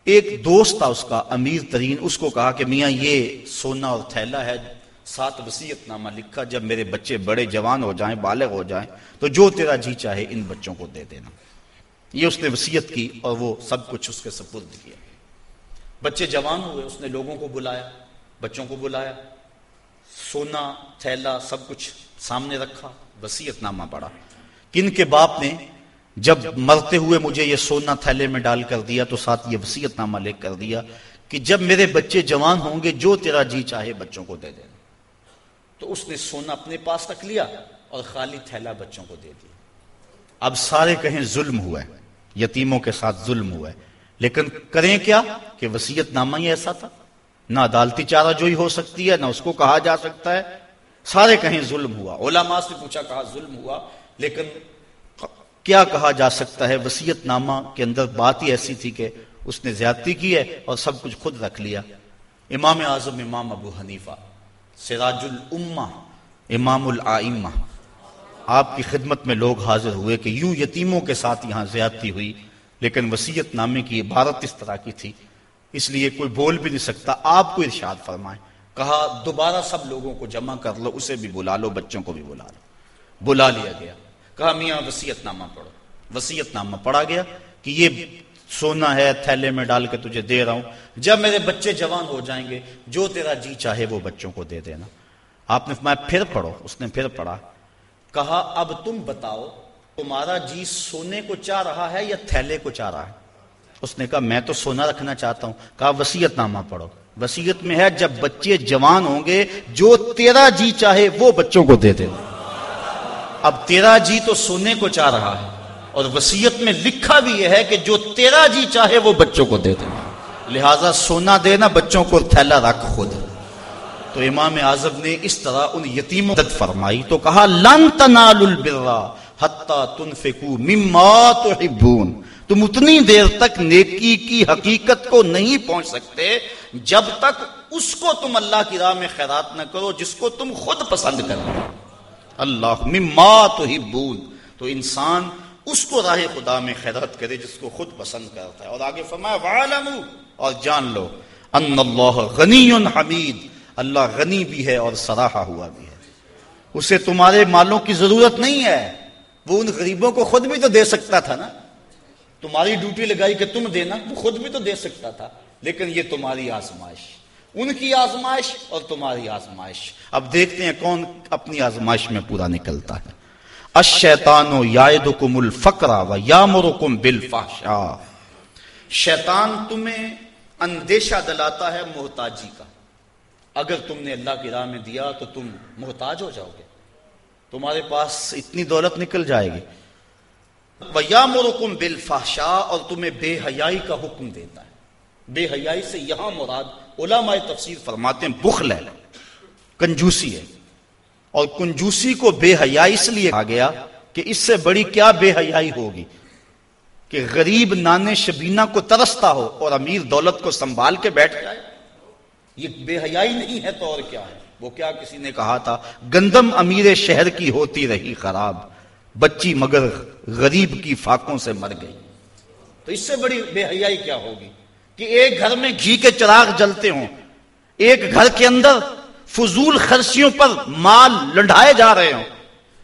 ایک دوست تھا اس کا، امیر ترین، اس کو کہا کہ میاں یہ سونا اور تھیلا ہے سات وسیعت نامہ لکھا، جب میرے بچے بڑے جوان ہو جائیں، بالغ ہو جائیں، تو جو تیرا جی چاہے ان بچوں کو دے دینا۔ یہ اس نے وسیعت کی اور وہ سب کچھ اس کے سپرد کیا۔ بچے جوان ہوئے، اس نے لوگوں کو بلایا، بچوں کو بلایا، سونا، تھیلا، سب کچھ سامنے رکھا وسیعت نامہ پڑا کن کے باپ نے جب مرتے ہوئے مجھے یہ سونا تھیلے میں ڈال کر دیا، تو ساتھ یہ وسیعت نامہ لے کر دیا کہ جب میرے بچے جوان ہوں گے، جو تیرا جی چاہے بچوں کو دے دینا۔ تو اس نے سونا اپنے پاس رکھ لیا اور خالی تھیلا بچوں کو دے دیا۔ اب سارے کہیں ظلم ہوا ہے، یتیموں کے ساتھ ظلم ہوا ہے۔ لیکن کریں کیا کہ وسیعت نامہ ہی ایسا تھا؟ نہ عدالتی چارہ جو ہی ہو سکتی ہے، نہ اس کو کہا جا سکتا ہے۔ سارے کہیں ظلم ہوا۔ علماء سے پوچھا کہا ظلم ہوا، لیکن کیا کہا جا سکتا ہے؟ وسیعت نامہ کے اندر بات ہی ایسی تھی کہ اس نے زیادتی کی ہے اور سب کچھ خود رکھ لیا۔ امام اعظم امام ابو حنیفہ سراج الامہ، امام العمہ آپ کی خدمت میں لوگ حاضر ہوئے کہ یوں یتیموں کے ساتھ یہاں زیادتی ہوئی، لیکن وسیعت نامے کی عبارت اس طرح کی تھی۔ اس لیے کوئی بول بھی نہیں سکتا۔ آپ کو ارشاد فرمائے کہا، دوبارہ سب لوگوں کو جمع کر لو، اسے بھی بلا لو، بچوں کو بھی بلا لو۔ بلا لیا گیا۔ کہا، میاں وسیعت نامہ پڑھو۔ وسیعت نامہ پڑھا گیا کہ یہ سونا ہے، تھیلے میں ڈال کے تجھے دے رہا ہوں۔ جب میرے بچے جوان ہو جائیں گے، جو تیرا جی چاہے وہ بچوں کو دے دینا۔ آپ نے فرمایا، پھر پڑھو۔ اس نے پھر پڑھا۔ کہا، اب تم بتاؤ، تمہارا جی سونے کو چاہ رہا ہے یا تھیلے کو چاہ رہا ہے؟ اس نے کہا، میں تو سونا رکھنا چاہتا ہوں۔ کہا وسیعت نامہ پڑھو۔ وسیعت میں ہے، جب بچے جوان ہوں گے، جو تیرا جی چاہے وہ بچوں کو دے دے اب تیرا جی تو سونے کو چاہ رہا ہے۔ اور وسیعت میں لکھا بھی یہ ہے کہ جو تیرا جی چاہے وہ بچوں کو دے دے۔ لہذا سونا دینا بچوں کو تھیلا رکھ خود۔ تو امام اعظم نے اس طرح ان یتیموں مدد فرمائی۔ تو کہا، لن تنال البرا حتی تنفقو مما تحبون۔ تم اتنی دیر تک نیکی کی حقیقت کو نہیں پہنچ سکتے جب تک اس کو تم اللہ کی راہ میں خیرات نہ کرو جس کو تم خود پسند کرو اللہ مما تحبون۔ تو انسان اس کو راہ خدا میں خیرات کرے جس کو خود پسند کرتا ہے۔ اور آگے فرمایا وعلمو اور جان لو ان اللہ غنی حمید اللہ غنی بھی ہے اور سراہا ہوا بھی ہے۔ اسے تمہارے مالوں کی ضرورت نہیں ہے۔ وہ ان غریبوں کو خود بھی تو دے سکتا تھا نا۔ تمہاری ڈیوٹی لگائی کہ تم دینا، وہ خود بھی تو دے سکتا تھا۔ لیکن یہ تمہاری آزمائش۔ ان کی آزمائش اور تمہاری آزمائش۔ اب دیکھتے ہیں کون اپنی آزمائش میں پورا نکلتا ہے۔ الشیطان یائدکم الفقر و یامرکم بالفحشاء۔ شیطان تمہیں اندیشہ دلاتا ہے محتاجی کا۔ اگر تم نے اللہ کی راہ میں دیا تو تم محتاج ہو جاؤ گے۔ تمہارے پاس اتنی دولت نکل جائے گی۔ یا مرکم بل اور تمہیں بے حیائی کا حکم دیتا ہے۔ بے حیائی سے یہاں مراد علماء تفسیر فرماتے ہیں، بخل ہے، کنجوسی ہے۔ اور کنجوسی کو بے حیائی اس لیے کہا گیا کہ اس سے بڑی کیا بے حیائی ہوگی؟ کہ غریب نانے شبینہ کو ترستا ہو اور امیر دولت کو سنبھال کے بیٹھ جائے۔ یہ بے حیائی نہیں ہے تو اور کیا ہے؟ وہ کیا کسی نے کہا تھا؟ گندم امیر شہر کی ہوتی رہی خراب، بچی مگر غریب کی فاقوں سے مر گئی۔ تو اس سے بڑی بے حیائی کیا ہوگی؟ کہ ایک گھر میں گھی کے چراغ جلتے ہوں، ایک گھر کے اندر فضول خرچیوں پر مال لنڈائے جا رہے ہوں۔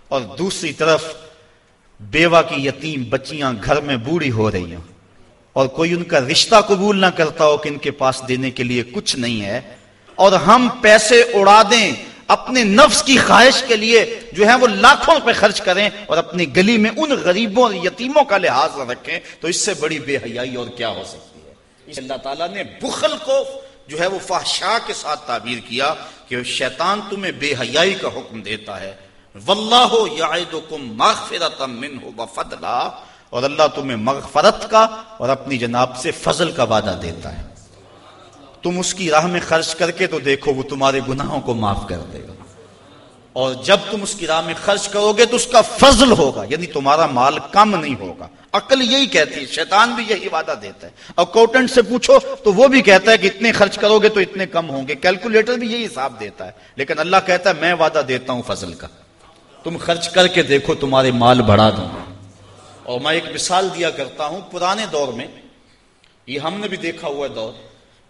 اور دوسری طرف بیوہ کی یتیم بچیاں گھر میں بوڑھی ہو رہی ہوں اور کوئی ان کا رشتہ قبول نہ کرتا ہو کہ ان کے پاس دینے کے لیے کچھ نہیں ہے۔ اور ہم پیسے اڑا دیں اپنے نفس کی خواہش کے لیے جو ہے وہ لاکھوں روپے خرچ کریں اور اپنی گلی میں ان غریبوں اور یتیموں کا لحاظ نہ رکھیں تو اس سے بڑی بے حیائی اور کیا ہو سکتی ہے؟ اللہ تعالیٰ نے بخل کو جو ہے وہ فحشا کے ساتھ تعبیر کیا۔ کہ شیطان تمہیں بے حیائی کا حکم دیتا ہے۔ واللہ یعدکم مغفرتا منہ وفضلا اور اللہ تمہیں مغفرت کا اور اپنی جناب سے فضل کا وعدہ دیتا ہے۔ تم اس کی راہ میں خرچ کر کے تو دیکھو وہ تمہارے گناہوں کو معاف کر دے گا۔ اور جب تم اس کی راہ میں خرچ کرو گے تو اس کا فضل ہوگا یعنی تمہارا مال کم نہیں ہوگا۔ عقل یہی کہتی ہے، شیطان بھی یہی وعدہ دیتا ہے۔ اکاؤنٹنٹ سے پوچھو تو وہ بھی کہتا ہے کہ اتنے خرچ کرو گے تو اتنے کم ہوں گے۔ کیلکولیٹر بھی یہی حساب دیتا ہے۔ لیکن اللہ کہتا ہے، میں وعدہ دیتا ہوں فضل کا۔ تم خرچ کر کے دیکھو، تمہارے مال بڑھا دوں اور میں ایک مثال دیا کرتا ہوں پرانے دور میں۔ یہ ہم نے بھی دیکھا ہوا دور،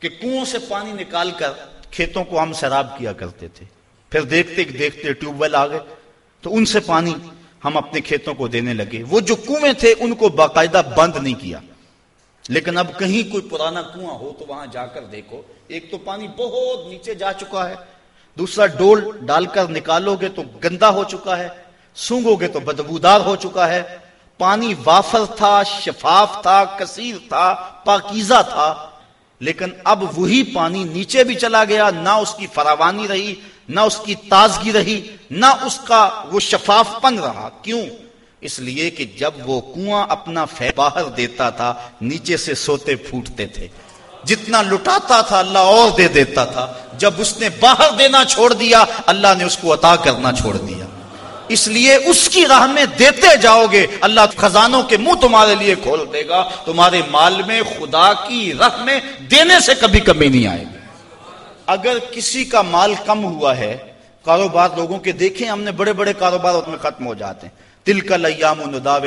کہ کنو سے پانی نکال کر کھیتوں کو ہم سیراب کیا کرتے تھے۔ پھر دیکھتے دیکھتے ٹیوب ویل آ گئے۔ تو ان سے پانی ہم اپنے کھیتوں کو دینے لگے۔ وہ جو کنویں تھے، ان کو باقاعدہ بند نہیں کیا۔ لیکن اب کہیں کوئی پرانا کنواں ہو تو وہاں جا کر دیکھو۔ ایک تو پانی بہت نیچے جا چکا ہے۔ دوسرا، ڈول ڈال کر نکالو گے تو گندا ہو چکا ہے۔ سونگو گے تو بدبودار ہو چکا ہے۔ پانی وافر تھا، شفاف تھا، کثیر تھا، پاکیزہ تھا۔ لیکن اب وہی پانی نیچے بھی چلا گیا، نہ اس کی فراوانی رہی، نہ اس کی تازگی رہی، نہ اس کا وہ شفاف پن رہا۔ کیوں؟ اس لیے کہ جب وہ کنواں اپنا فہ باہر دیتا تھا، نیچے سے سوتے پھوٹتے تھے۔ جتنا لٹاتا تھا، اللہ اور دے دیتا تھا۔ جب اس نے باہر دینا چھوڑ دیا، اللہ نے اس کو عطا کرنا چھوڑ دیا۔ اس لیے اس کی راہ میں دیتے جاؤ گے۔ اللہ خزانوں کے منہ تمہارے لیے کھول دے گا۔ تمہارے مال میں خدا کی راہ میں دینے سے کبھی کمی نہیں آئے گی۔ اگر کسی کا مال کم ہوا ہے، کاروبار لوگوں کے دیکھیں، ہم نے بڑے بڑے کاروبار اس میں ختم ہو جاتے ہیں۔ دل کا لیام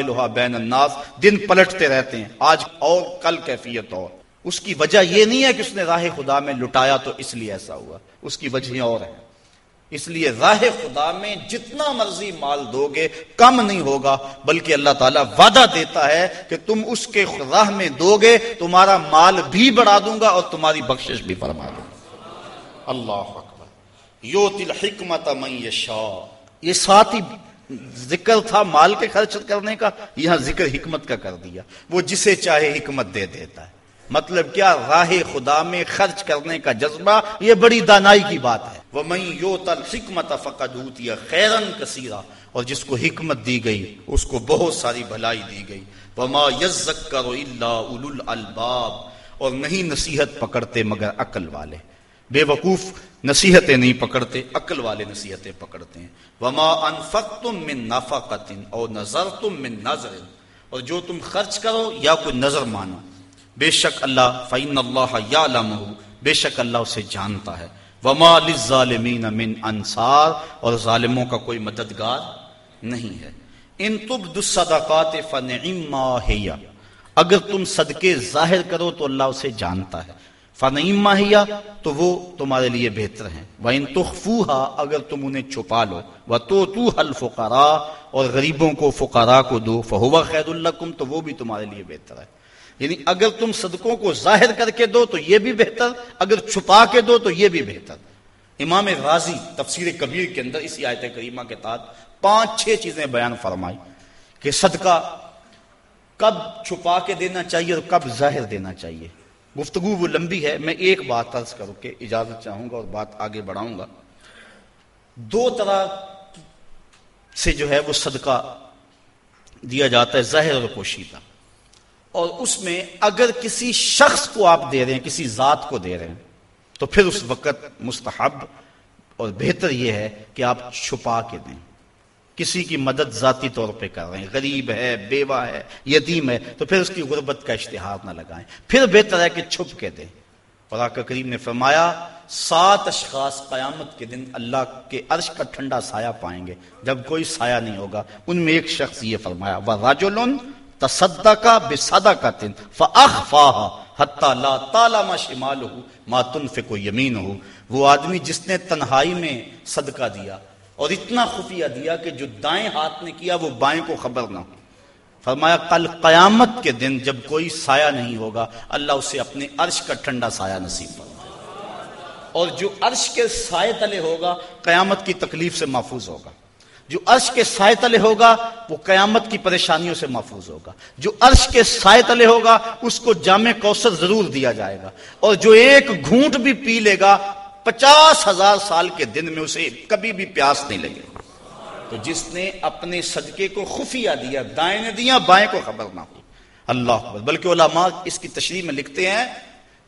لوہا بین الناس، دن پلٹتے رہتے ہیں۔ آج اور کل کیفیت اور۔ اس کی وجہ یہ نہیں ہے کہ اس نے راہ خدا میں لٹایا تو اس لیے ایسا ہوا۔ اس کی وجہ اور ہے اس لیے راہ خدا میں جتنا مرضی مال دو گے کم نہیں ہوگا، بلکہ اللہ تعالیٰ وعدہ دیتا ہے کہ تم اس کے راہ میں دو گے تمہارا مال بھی بڑھا دوں گا اور تمہاری بخشش بھی فرما دوں گا۔ اللہ اکبر۔ یو تل حکمت یہ ساتھ ہی ذکر تھا مال کے خرچ کرنے کا، یہاں ذکر حکمت کا کر دیا۔ وہ جسے چاہے حکمت دے دیتا ہے۔ مطلب کیا راہ خدا میں خرچ کرنے کا جذبہ؟ یہ بڑی دانائی کی بات ہے۔ وہ میں یو تل حکمت فقد خیرن کثیرہ اور جس کو حکمت دی گئی، اس کو بہت ساری بھلائی دی گئی۔ وما یزکر الا اولو الالباب اور نہیں نصیحت پکڑتے مگر عقل والے۔ بے وقوف نصیحتیں نہیں پکڑتے، عقل والے نصیحتیں پکڑتے ہیں۔ وما انفقتم من نفقت او نظرتم من نظر اور جو تم خرچ کرو یا کوئی نظر مانو۔ بے شک اللہ فعین اللہ یا بے شک اللہ اسے جانتا ہے۔ وما للظالمین من انصار اور ظالموں کا کوئی مددگار نہیں ہے۔ ان تب دصدقات فنعما ہیا اگر تم صدقے ظاہر کرو تو اللہ اسے جانتا ہے۔ فنعما ہیا تو وہ تمہارے لیے بہتر ہیں۔ وَإِن تُخْفُوهَا، اگر تم انہیں چھپا لو۔ وَتُوتُوهَا الْفُقَرَاءَ، اور غریبوں کو فقراء کو دو۔ فَهُوَ خَيْرٌ لَكُمْ، تو وہ بھی تمہارے لیے بہتر ہے۔ یعنی اگر تم صدقوں کو ظاہر کر کے دو تو یہ بھی بہتر، اگر چھپا کے دو تو یہ بھی بہتر۔ امام غازی تفسیر کبیر کے اندر اسی آیت کریمہ کے تحت پانچ چھ چیزیں بیان فرمائی کہ صدقہ کب چھپا کے دینا چاہیے اور کب ظاہر دینا چاہیے۔ گفتگو وہ لمبی ہے، میں ایک بات طرز کروں کہ اجازت چاہوں گا اور بات آگے بڑھاؤں گا۔ دو طرح سے جو ہے وہ صدقہ دیا جاتا ہے، ظاہر اور پوشیدہ۔ اور اس میں اگر کسی شخص کو آپ دے رہے ہیں، کسی ذات کو دے رہے ہیں، تو پھر اس وقت مستحب اور بہتر یہ ہے کہ آپ چھپا کے دیں۔ کسی کی مدد ذاتی طور پہ کر رہے ہیں، غریب ہے، بیوہ ہے، یتیم ہے، تو پھر اس کی غربت کا اشتہار نہ لگائیں۔ پھر بہتر ہے کہ چھپ کے دیں۔ اور آقا کریم نے فرمایا، سات اشخاص قیامت کے دن اللہ کے عرش کا ٹھنڈا سایہ پائیں گے۔ جب کوئی سایہ نہیں ہوگا، ان میں ایک شخص یہ فرمایا، وہ راجولون تصدقا بصدقتن فاخفاها حتى لا تعلم شماله ما تنفق يمينه وہ آدمی جس نے تنہائی میں صدقہ دیا اور اتنا خفیہ دیا کہ جو دائیں ہاتھ نے کیا وہ بائیں کو خبر نہ ہو۔ فرمایا، کل قیامت کے دن جب کوئی سایہ نہیں ہوگا، اللہ اسے اپنے عرش کا ٹھنڈا سایہ نصیب فرمائے۔ اور جو عرش کے سائے تلے ہوگا، قیامت کی تکلیف سے محفوظ ہوگا۔ جو عرش کے سائے تلے ہوگا، وہ قیامت کی پریشانیوں سے محفوظ ہوگا۔ جو عرش کے سائے تلے ہوگا، اس کو جامع کوثر ضرور دیا جائے گا۔ اور جو ایک گھونٹ بھی پی لے گا، پچاس ہزار سال کے دن میں اسے کبھی بھی پیاس نہیں لگے۔ تو جس نے اپنے صدقے کو خفیہ دیا، دائیں نے دیا، بائیں کو خبر نہ ہو۔ اللہ بلکہ علماء اس کی تشریح میں لکھتے ہیں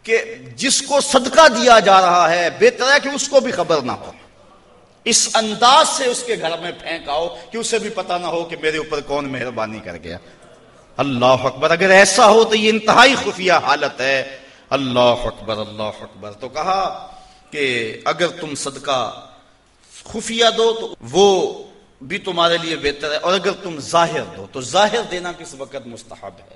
کہ جس کو صدقہ دیا جا رہا ہے، بہتر ہے کہ اس کو بھی خبر نہ ہو۔ اس انداز سے اس کے گھر میں پھینک آؤ کہ اسے بھی پتا نہ ہو کہ میرے اوپر کون مہربانی کر گیا۔ اللہ اکبر، اگر ایسا ہو تو یہ انتہائی خفیہ حالت ہے۔ اللہ اکبر اللہ اکبر۔ تو کہا کہ اگر تم صدقہ خفیہ دو تو وہ بھی تمہارے لیے بہتر ہے۔ اور اگر تم ظاہر دو تو ظاہر دینا کس وقت مستحب ہے۔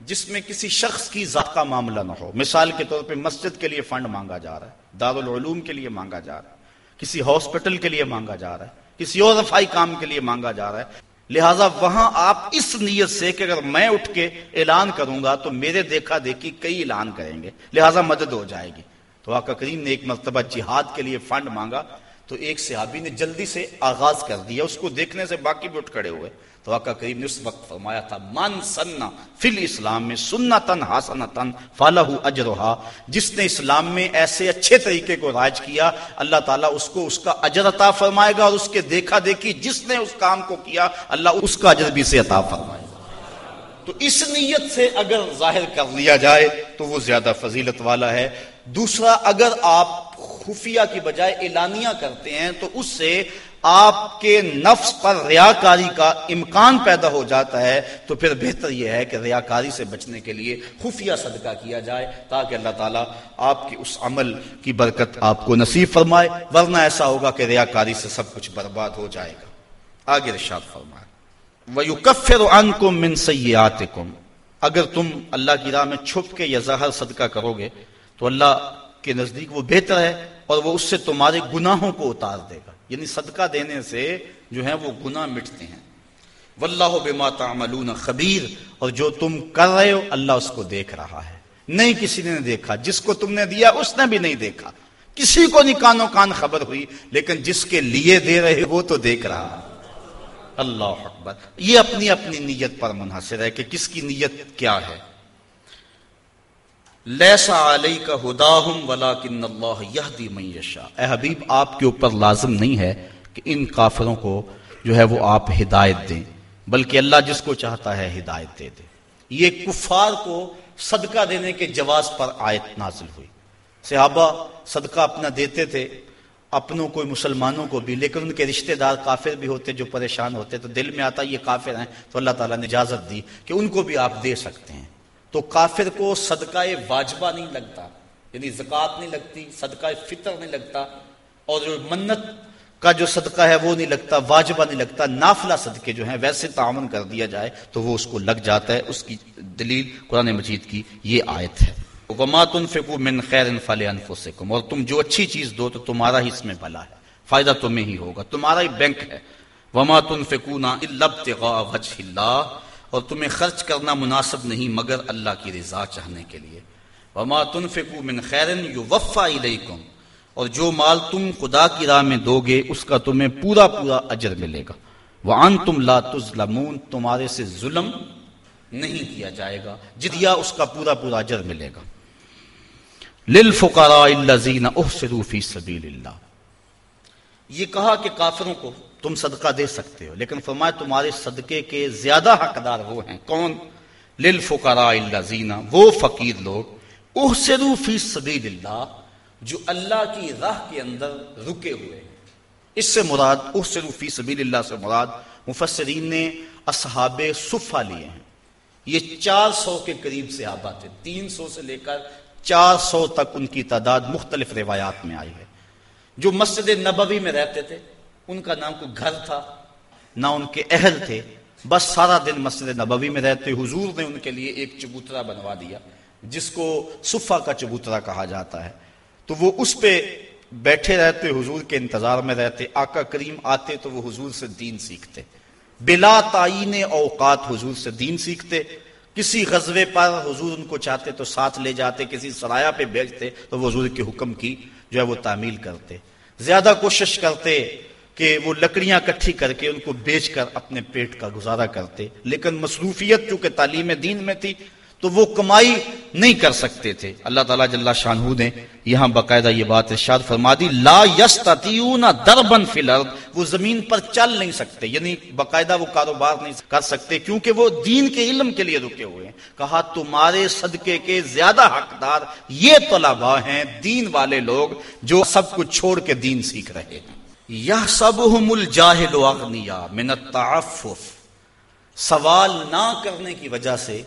جس میں کسی شخص کی ذات کا معاملہ نہ ہو۔ مثال کے طور پہ مسجد کے لیے فنڈ مانگا جا رہا ہے، دارالعلوم کے لیے مانگا جا رہا ہے۔ کسی ہاسپٹل کے لیے مانگا جا رہا ہے، کسی اور صفائی کام کے لیے مانگا جا رہا ہے۔ لہٰذا وہاں آپ اس نیت سے کہ اگر میں اٹھ کے اعلان کروں گا تو میرے دیکھا دیکھی کئی اعلان کریں گے، لہٰذا مدد ہو جائے گی۔ تو آقا کریم نے ایک مرتبہ جہاد کے لیے فنڈ مانگا تو ایک صحابی نے جلدی سے آغاز کر دیا، اس کو دیکھنے سے باقی بھی اٹھ کھڑے ہوئے۔ تو آقا کریم نے اس وقت فرمایا تھا، من سننا فل اسلام میں سننا تن ہاسن تن فالہ اجرہا. جس نے اسلام میں ایسے اچھے طریقے کو رائج کیا، اللہ تعالیٰ اس کو اس کا اجر عطا فرمائے گا اور اس کے دیکھا دیکھی جس نے اس کام کو کیا، اللہ اس کا اجر بھی سے عطا فرمائے گا۔ تو اس نیت سے اگر ظاہر کر لیا جائے تو وہ زیادہ فضیلت والا ہے۔ دوسرا، اگر آپ خفیہ کی بجائے اعلانیہ کرتے ہیں تو اس سے آپ کے نفس پر ریاکاری کا امکان پیدا ہو جاتا ہے، تو پھر بہتر یہ ہے کہ ریاکاری سے بچنے کے لیے خفیہ صدقہ کیا جائے تاکہ اللہ تعالیٰ آپ کی اس عمل کی برکت آپ کو نصیب فرمائے، ورنہ ایسا ہوگا کہ ریاکاری سے سب کچھ برباد ہو جائے گا۔ آگے رشاد فرمائے، وَيُكَفِّرُ عَنْكُم مِّن سَيِّئَاتِكُمْ۔ اگر تم اللہ کی راہ میں چھپ کے یا ظاہر صدقہ کرو گے، تو اللہ کے نزدیک وہ بہتر ہے اور وہ اس سے تمہارے گناہوں کو اتار دے گا۔ یعنی صدقہ دینے سے جو ہے وہ گناہ مٹتے ہیں۔ واللہ بما تعملون خبیر، اور جو تم کر رہے ہو اللہ اس کو دیکھ رہا ہے۔ نہیں کسی نے دیکھا، جس کو تم نے دیا اس نے بھی نہیں دیکھا۔ کسی کو نہیں کانوں کان خبر ہوئی، لیکن جس کے لیے دے رہے وہ تو دیکھ رہا۔ اللہ اکبر۔ یہ اپنی اپنی نیت پر منحصر ہے کہ کس کی نیت کیا ہے۔ لیسا علی کا ہدا ولا کن اللہ یہ میشا اے حبیب، آپ کے اوپر لازم نہیں ہے کہ ان کافروں کو جو ہے وہ آپ ہدایت دیں، بلکہ اللہ جس کو چاہتا ہے ہدایت دے دے۔ یہ کفار کو صدقہ دینے کے جواز پر آیت نازل ہوئی۔ صحابہ صدقہ اپنا دیتے تھے، اپنوں کو، مسلمانوں کو بھی، لیکن ان کے رشتہ دار کافر بھی ہوتے جو پریشان ہوتے، تو دل میں آتا یہ کافر ہیں، تو اللہ تعالیٰ نے اجازت دی کہ ان کو بھی آپ دے سکتے ہیں۔ تو کافر کو صدقہ واجبہ نہیں لگتا یعنی زکوٰۃ نہیں لگتی، صدقہ فطر نہیں لگتا، اور جو منت کا جو صدقہ ہے وہ نہیں لگتا، واجبہ نہیں لگتا، نافلہ صدقے جو ہیں ویسے تعاون کر دیا جائے تو وہ اس کو لگ جاتا ہے۔ اس کی دلیل قرآن مجید کی یہ آیت ہے۔ وما تنفقوا من خیر فلانفسکم اور تم جو اچھی چیز دو تو تمہارا ہی اس میں بھلا ہے، فائدہ تمہیں ہی ہوگا، تمہارا ہی بینک ہے۔ وما تنفقون الا ابتغاء وجه اللہ اور تمہیں خرچ کرنا مناسب نہیں مگر اللہ کی رضا چاہنے کے لیے۔ وما تنفقوا من خیر یوفى الیکم اور جو مال تم خدا کی راہ میں دو گے اس کا تمہیں پورا پورا اجر ملے گا۔ وانتم لا تظلمون، تمہارے سے ظلم نہیں کیا جائے گا، جدیا اس کا پورا پورا اجر ملے گا۔ للفقراء الذين احصروا في سبيل الله۔ یہ کہا کہ کافروں کو تم صدقہ دے سکتے ہو۔ لیکن فرمایا تمہارے صدقے کے زیادہ حقدار وہ ہیں۔ کون؟ للفقراء الذين وہ فقیر لوگ۔ احصروا في سبيل الله جو اللہ کی راہ کے اندر رکے ہوئے اس سے مراد احصروا في سبيل الله سے مراد، مفسرین نے اصحاب صفہ لیے ہیں۔ یہ چار سو کے قریب صحابہ تھے۔ تین سو سے لے کر چار سو تک ان کی تعداد مختلف روایات میں آئی ہے۔ جو مسجد نبوی میں رہتے تھے ان کا نام کوئی گھر تھا، نہ ان کے اہل تھے۔ بس سارا دن مسجد نبوی میں رہتے، حضور نے ان کے لیے ایک چبوترا بنوا دیا، جس کو صفا کا چبوترا کہا جاتا ہے۔ تو وہ اس پہ بیٹھے رہتے، حضور کے انتظار میں رہتے۔ آقا کریم آتے تو وہ حضور سے دین سیکھتے۔ بلا تعین اوقات حضور سے دین سیکھتے۔ کسی غزوے پر حضور ان کو چاہتے تو ساتھ لے جاتے، کسی سرایہ پہ بھیجتے تو وہ حضور کے حکم کی جو ہے وہ تعمیل کرتے۔ زیادہ کوشش کرتے کہ وہ لکڑیاں کٹھی کر کے ان کو بیچ کر اپنے پیٹ کا گزارا کرتے۔ لیکن مصروفیت چونکہ تعلیم دین میں تھی، تو وہ کمائی نہیں کر سکتے تھے۔ اللہ تعالیٰ جل شاہ نے یہاں باقاعدہ یہ بات ارشاد فرما دی، لا یستطیعون دربن فی الارض، وہ زمین پر چل نہیں سکتے۔ یعنی باقاعدہ وہ کاروبار نہیں کر سکتے، کیونکہ وہ دین کے علم کے لیے رکے ہوئے ہیں۔ کہا، تمہارے صدقے کے زیادہ حقدار یہ طلباء ہیں، دین والے لوگ جو سب کچھ چھوڑ کے دین سیکھ رہے ہیں۔ یہ سب الجاہل اغنیا من التعفف۔ سوال نہ کرنے کی وجہ سے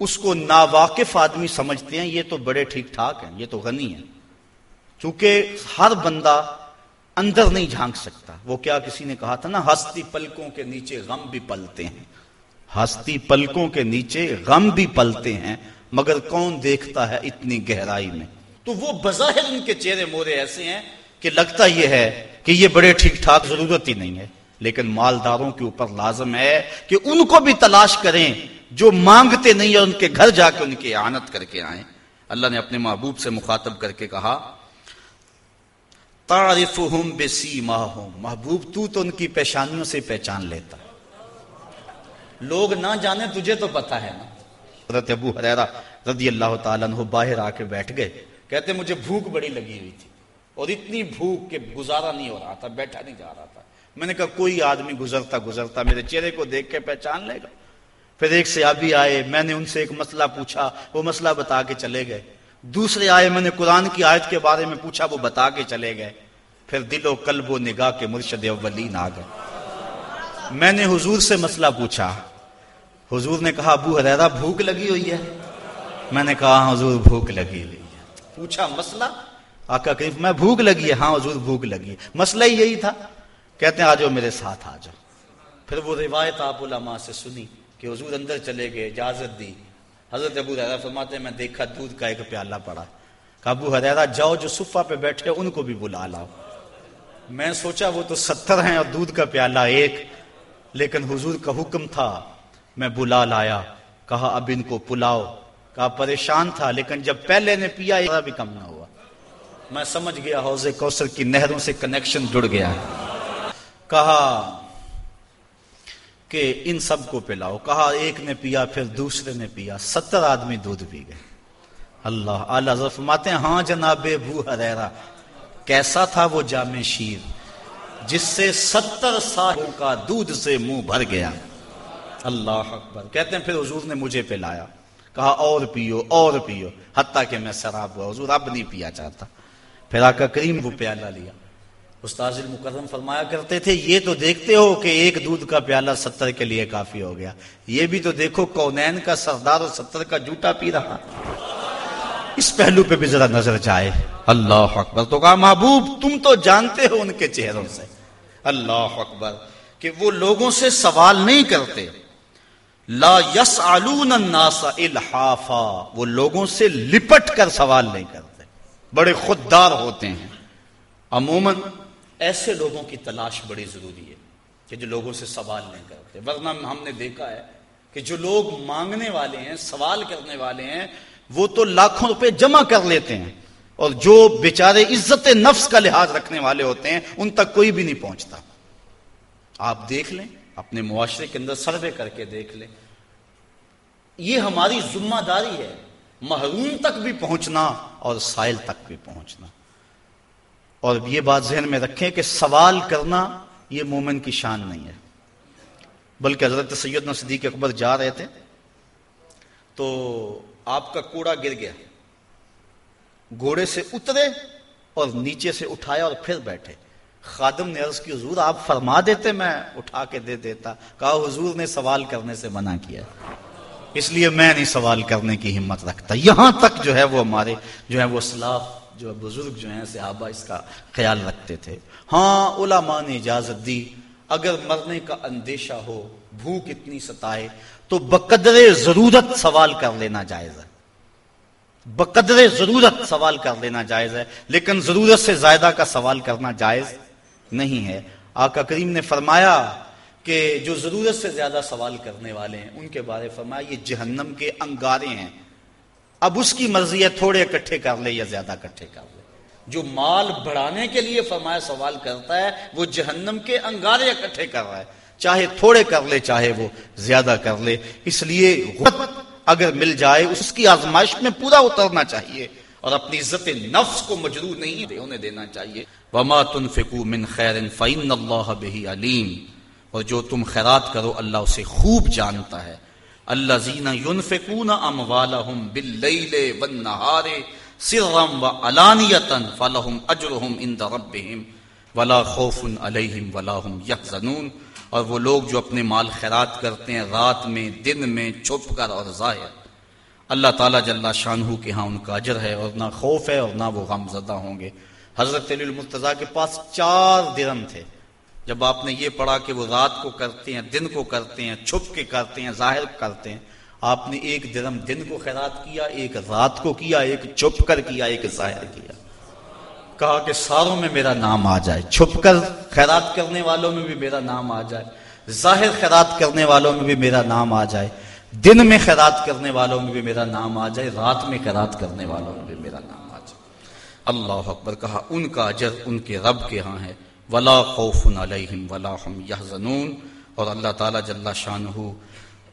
اس کو ناواقف آدمی سمجھتے ہیں، یہ تو بڑے ٹھیک ٹھاک ہیں، یہ تو غنی ہیں۔ چونکہ ہر بندہ اندر نہیں جھانک سکتا۔ وہ کیا کسی نے کہا تھا نا، ہستی پلکوں کے نیچے غم بھی پلتے ہیں۔ ہستی پلکوں کے نیچے غم بھی پلتے ہیں، مگر کون دیکھتا ہے اتنی گہرائی میں؟ تو وہ بظاہر ان کے چہرے مورے ایسے ہیں کہ لگتا یہ ہے کہ یہ بڑے ٹھیک ٹھاک ضرورت ہی نہیں ہے، لیکن مالداروں کے اوپر لازم ہے کہ ان کو بھی تلاش کریں جو مانگتے نہیں اور ان کے گھر جا کے ان کی اعانت کر کے آئیں۔ اللہ نے اپنے محبوب سے مخاطب کر کے کہا تعارفہم بسیماہم، محبوب تو تو ان کی پیشانیوں سے پہچان لیتا۔ لوگ نہ جانے تجھے تو پتا ہے نا۔ حضرت ابو حریرہ رضی اللہ تعالیٰ عنہ باہر آ کے بیٹھ گئے، کہتے، مجھے بھوک بڑی لگی ہوئی تھی۔ اور اتنی بھوک کہ گزارا نہیں ہو رہا تھا، بیٹھا نہیں جا رہا تھا۔ میں نے کہا، کوئی آدمی گزرتا گزرتا میرے چہرے کو دیکھ کے پہچان لے گا۔ پھر ایک سیابی آئے، میں نے ان سے ایک مسئلہ پوچھا، وہ مسئلہ بتا کے چلے گئے۔ دوسرے آئے، میں نے قرآن کی آیت کے بارے میں پوچھا، وہ بتا کے چلے گئے۔ پھر دل و قلب و نگاہ کے مرشد اولین آ گئے۔ میں نے حضور سے مسئلہ پوچھا۔ حضور نے کہا، ابو حریرہ، بھوک لگی ہوئی ہے؟ میں نے کہا ہاں حضور، بھوک لگی ہوئی ہے۔ پوچھا، مسئلہ؟ آقا کریم میں بھوک لگی ہے۔ ہاں حضور، بھوک لگی ہے۔ مسئلہ ہی یہی تھا۔ کہتے ہیں، آ جاؤ میرے ساتھ، آ جاؤ۔ پھر وہ روایت آپ علماء سے سنی کہ حضور اندر چلے گئے، اجازت دی۔ حضرت ابو حریرہ فرماتے ہیں، میں دیکھا دودھ کا ایک پیالہ پڑا۔ کہ ابو حریرہ جاؤ جو صفہ پہ بیٹھے ان کو بھی بلا لاؤ۔ میں سوچا، وہ تو ستر ہیں اور دودھ کا پیالہ ایک۔ لیکن حضور کا حکم تھا، میں بلا لایا۔ کہا، اب ان کو پلاؤ۔ کہا، پریشان تھا، لیکن جب پہلے نے پیا بھی کم نہ ہوا۔ میں سمجھ گیا حوض کوثر کی نہروں سے کنیکشن جڑ گیا۔ کہا کہ ان سب کو پلاؤ۔ کہا ایک نے پیا، پھر دوسرے نے پیا۔ ستر آدمی دودھ پی گئے۔ اللہ اعلی فرماتے ہیں ہاں جناب بو حریرہ، کیسا تھا وہ جامع شیر جس سے ستر سالوں کا دودھ سے منہ بھر گیا۔ اللہ اکبر۔ کہتے ہیں، پھر حضور نے مجھے پلایا۔ کہا، اور پیو اور پیو۔ حتیٰ کہ میں شراب ہوا۔ حضور اب نہیں پیا چاہتا۔ پھر آقا کریم وہ پیالہ لیا۔ استاذ المکرم فرمایا کرتے تھے، یہ تو دیکھتے ہو کہ ایک دودھ کا پیالہ ستر کے لیے کافی ہو گیا۔ یہ بھی تو دیکھو کونین کا سردار اور ستر کا جوٹا پی رہا۔ اس پہلو پہ بھی ذرا نظر جائے۔ اللہ اکبر، تو کہا محبوب، تم تو جانتے ہو ان کے چہروں سے۔ اللہ اکبر، کہ وہ لوگوں سے سوال نہیں کرتے۔ لا یس الناس الحافا، وہ لوگوں سے لپٹ کر سوال نہیں کرتے۔ بڑے خوددار ہوتے ہیں۔ عموماً ایسے لوگوں کی تلاش بڑی ضروری ہے کہ جو لوگوں سے سوال نہیں کرتے۔ ورنہ ہم نے دیکھا ہے کہ جو لوگ مانگنے والے ہیں، سوال کرنے والے ہیں، وہ تو لاکھوں روپے جمع کر لیتے ہیں۔ اور جو بیچارے عزت نفس کا لحاظ رکھنے والے ہوتے ہیں، ان تک کوئی بھی نہیں پہنچتا۔ آپ دیکھ لیں، اپنے معاشرے کے اندر سروے کر کے دیکھ لیں۔ یہ ہماری ذمہ داری ہے۔ محروم تک بھی پہنچنا اور سائل تک بھی پہنچنا۔ اور یہ بات ذہن میں رکھیں کہ سوال کرنا یہ مومن کی شان نہیں ہے۔ بلکہ حضرت سیدنا صدیق اکبر جا رہے تھے تو آپ کا کوڑا گر گیا۔ گھوڑے سے اترے اور نیچے سے اٹھایا اور پھر بیٹھے۔ خادم نے عرض کی، حضور، آپ فرما دیتے، میں اٹھا کے دے دیتا۔ کہا، حضور نے سوال کرنے سے منع کیا۔ اس لیے میں نہیں سوال کرنے کی ہمت رکھتا یہاں تک جو ہے وہ ہمارے جو ہے وہ سلاف جو بزرگ جو ہیں، صحابہ اس کا خیال رکھتے تھے۔ ہاں علماء نے اجازت دی، اگر مرنے کا اندیشہ ہو، بھوک اتنی ستائے، تو بقدر ضرورت سوال کر لینا جائز ہے۔ بقدر ضرورت سوال کر لینا جائز ہے، لیکن ضرورت سے زائدہ کا سوال کرنا جائز نہیں ہے۔ آقا کریم نے فرمایا کہ جو ضرورت سے زیادہ سوال کرنے والے ہیں، ان کے بارے فرمایا یہ جہنم کے انگارے ہیں۔ اب اس کی مرضی ہے تھوڑے اکٹھے کر لے یا زیادہ اکٹھے کر لے۔ جو مال بڑھانے کے لیے فرمایا، سوال کرتا ہے، وہ جہنم کے انگارے اکٹھے کر رہا ہے۔ چاہے تھوڑے کر لے، چاہے وہ زیادہ کر لے۔ اس لیے غربت اگر مل جائے، اس کی آزمائش میں پورا اترنا چاہیے۔ اور اپنی عزت نفس کو مجرو نہیں انہیں دینا چاہیے۔ وما تنفقوا من خیر فإن اللہ به علیم اور جو تم خیرات کرو اللہ اسے خوب جانتا ہے۔ اللہ زین ينفقون اموالهم بالليل والنهار سرا وعلانية فلهم اجرهم عند ربهم ولا خوف عليهم ولا هم يحزنون اور وہ لوگ جو اپنے مال خیرات کرتے ہیں رات میں، دن میں، چھپ کر اور ظاہر۔ اللہ تعالیٰ جل شانہ کے ہاں ان کا اجر ہے اور نہ خوف ہے اور نہ وہ غم زدہ ہوں گے۔ حضرت علی المرتضیٰ کے پاس چار درم تھے۔ جب آپ نے یہ پڑھا کہ وہ رات کو کرتے ہیں، دن کو کرتے ہیں، چھپ کے کرتے ہیں، ظاہر کرتے ہیں، آپ نے ایک درم دن کو خیرات کیا، ایک رات کو کیا، ایک چھپ کر کیا، ایک ظاہر کیا۔ کہا کہ ساروں میں میرا نام آ جائے۔ چھپ کر خیرات کرنے والوں میں بھی میرا نام آ جائے۔ ظاہر خیرات کرنے والوں میں بھی میرا نام آ جائے۔ دن میں خیرات کرنے والوں میں بھی میرا نام آ جائے۔ رات میں خیرات کرنے والوں میں بھی میرا نام آ جائے۔ اللہ اکبر کہا، ان کا اجر ان کے رب کے ہاں ہے۔ ولا خوف علیہم ولا ہم یحزنون۔ اور اللہ تعالیٰ جل شان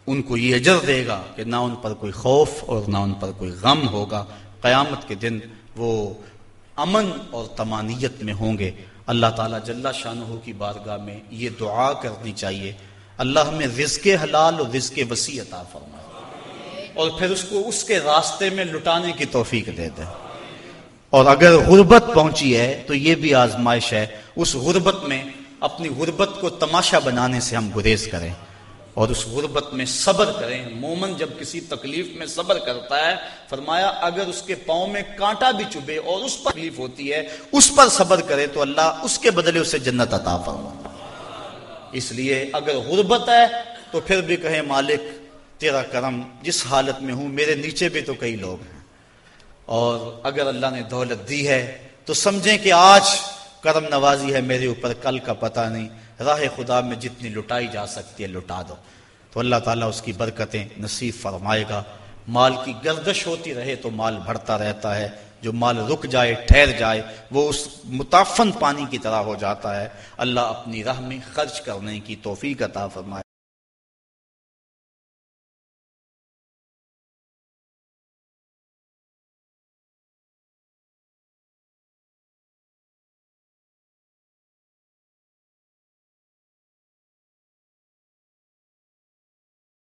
ان کو یہ اجر دے گا کہ نہ ان پر کوئی خوف اور نہ ان پر کوئی غم ہوگا۔ قیامت کے دن وہ امن اور تمانیت میں ہوں گے۔ اللہ تعالیٰ جل شاہ کی بارگاہ میں یہ دعا کرنی چاہیے۔ اللہ ہمیں رزق حلال اور رزق وسیع عطا فرمائے۔ اور پھر اس کو اس کے راستے میں لٹانے کی توفیق دے دے۔ اور اگر غربت پہنچی ہے تو یہ بھی آزمائش ہے، اس غربت میں اپنی غربت کو تماشا بنانے سے ہم گریز کریں۔ اور اس غربت میں صبر کریں۔ مومن جب کسی تکلیف میں صبر کرتا ہے، فرمایا، اگر اس کے پاؤں میں کانٹا بھی چبے اور اس پر تکلیف ہوتی ہے، اس پر صبر کرے تو اللہ اس کے بدلے اسے جنت عطا فرما اس لیے اگر غربت ہے تو پھر بھی کہے مالک، تیرا کرم، جس حالت میں ہوں، میرے نیچے بھی تو کئی لوگ ہیں۔ اور اگر اللہ نے دولت دی ہے تو سمجھیں کہ آج کرم نوازی ہے میرے اوپر، کل کا پتہ نہیں۔ راہ خدا میں جتنی لٹائی جا سکتی ہے، لٹا دو۔ تو اللہ تعالیٰ اس کی برکتیں نصیب فرمائے گا۔ مال کی گردش ہوتی رہے تو مال بڑھتا رہتا ہے۔ جو مال رک جائے، ٹھہر جائے، وہ اس متافن پانی کی طرح ہو جاتا ہے۔ اللہ اپنی راہ میں خرچ کرنے کی توفیق عطا فرمائے۔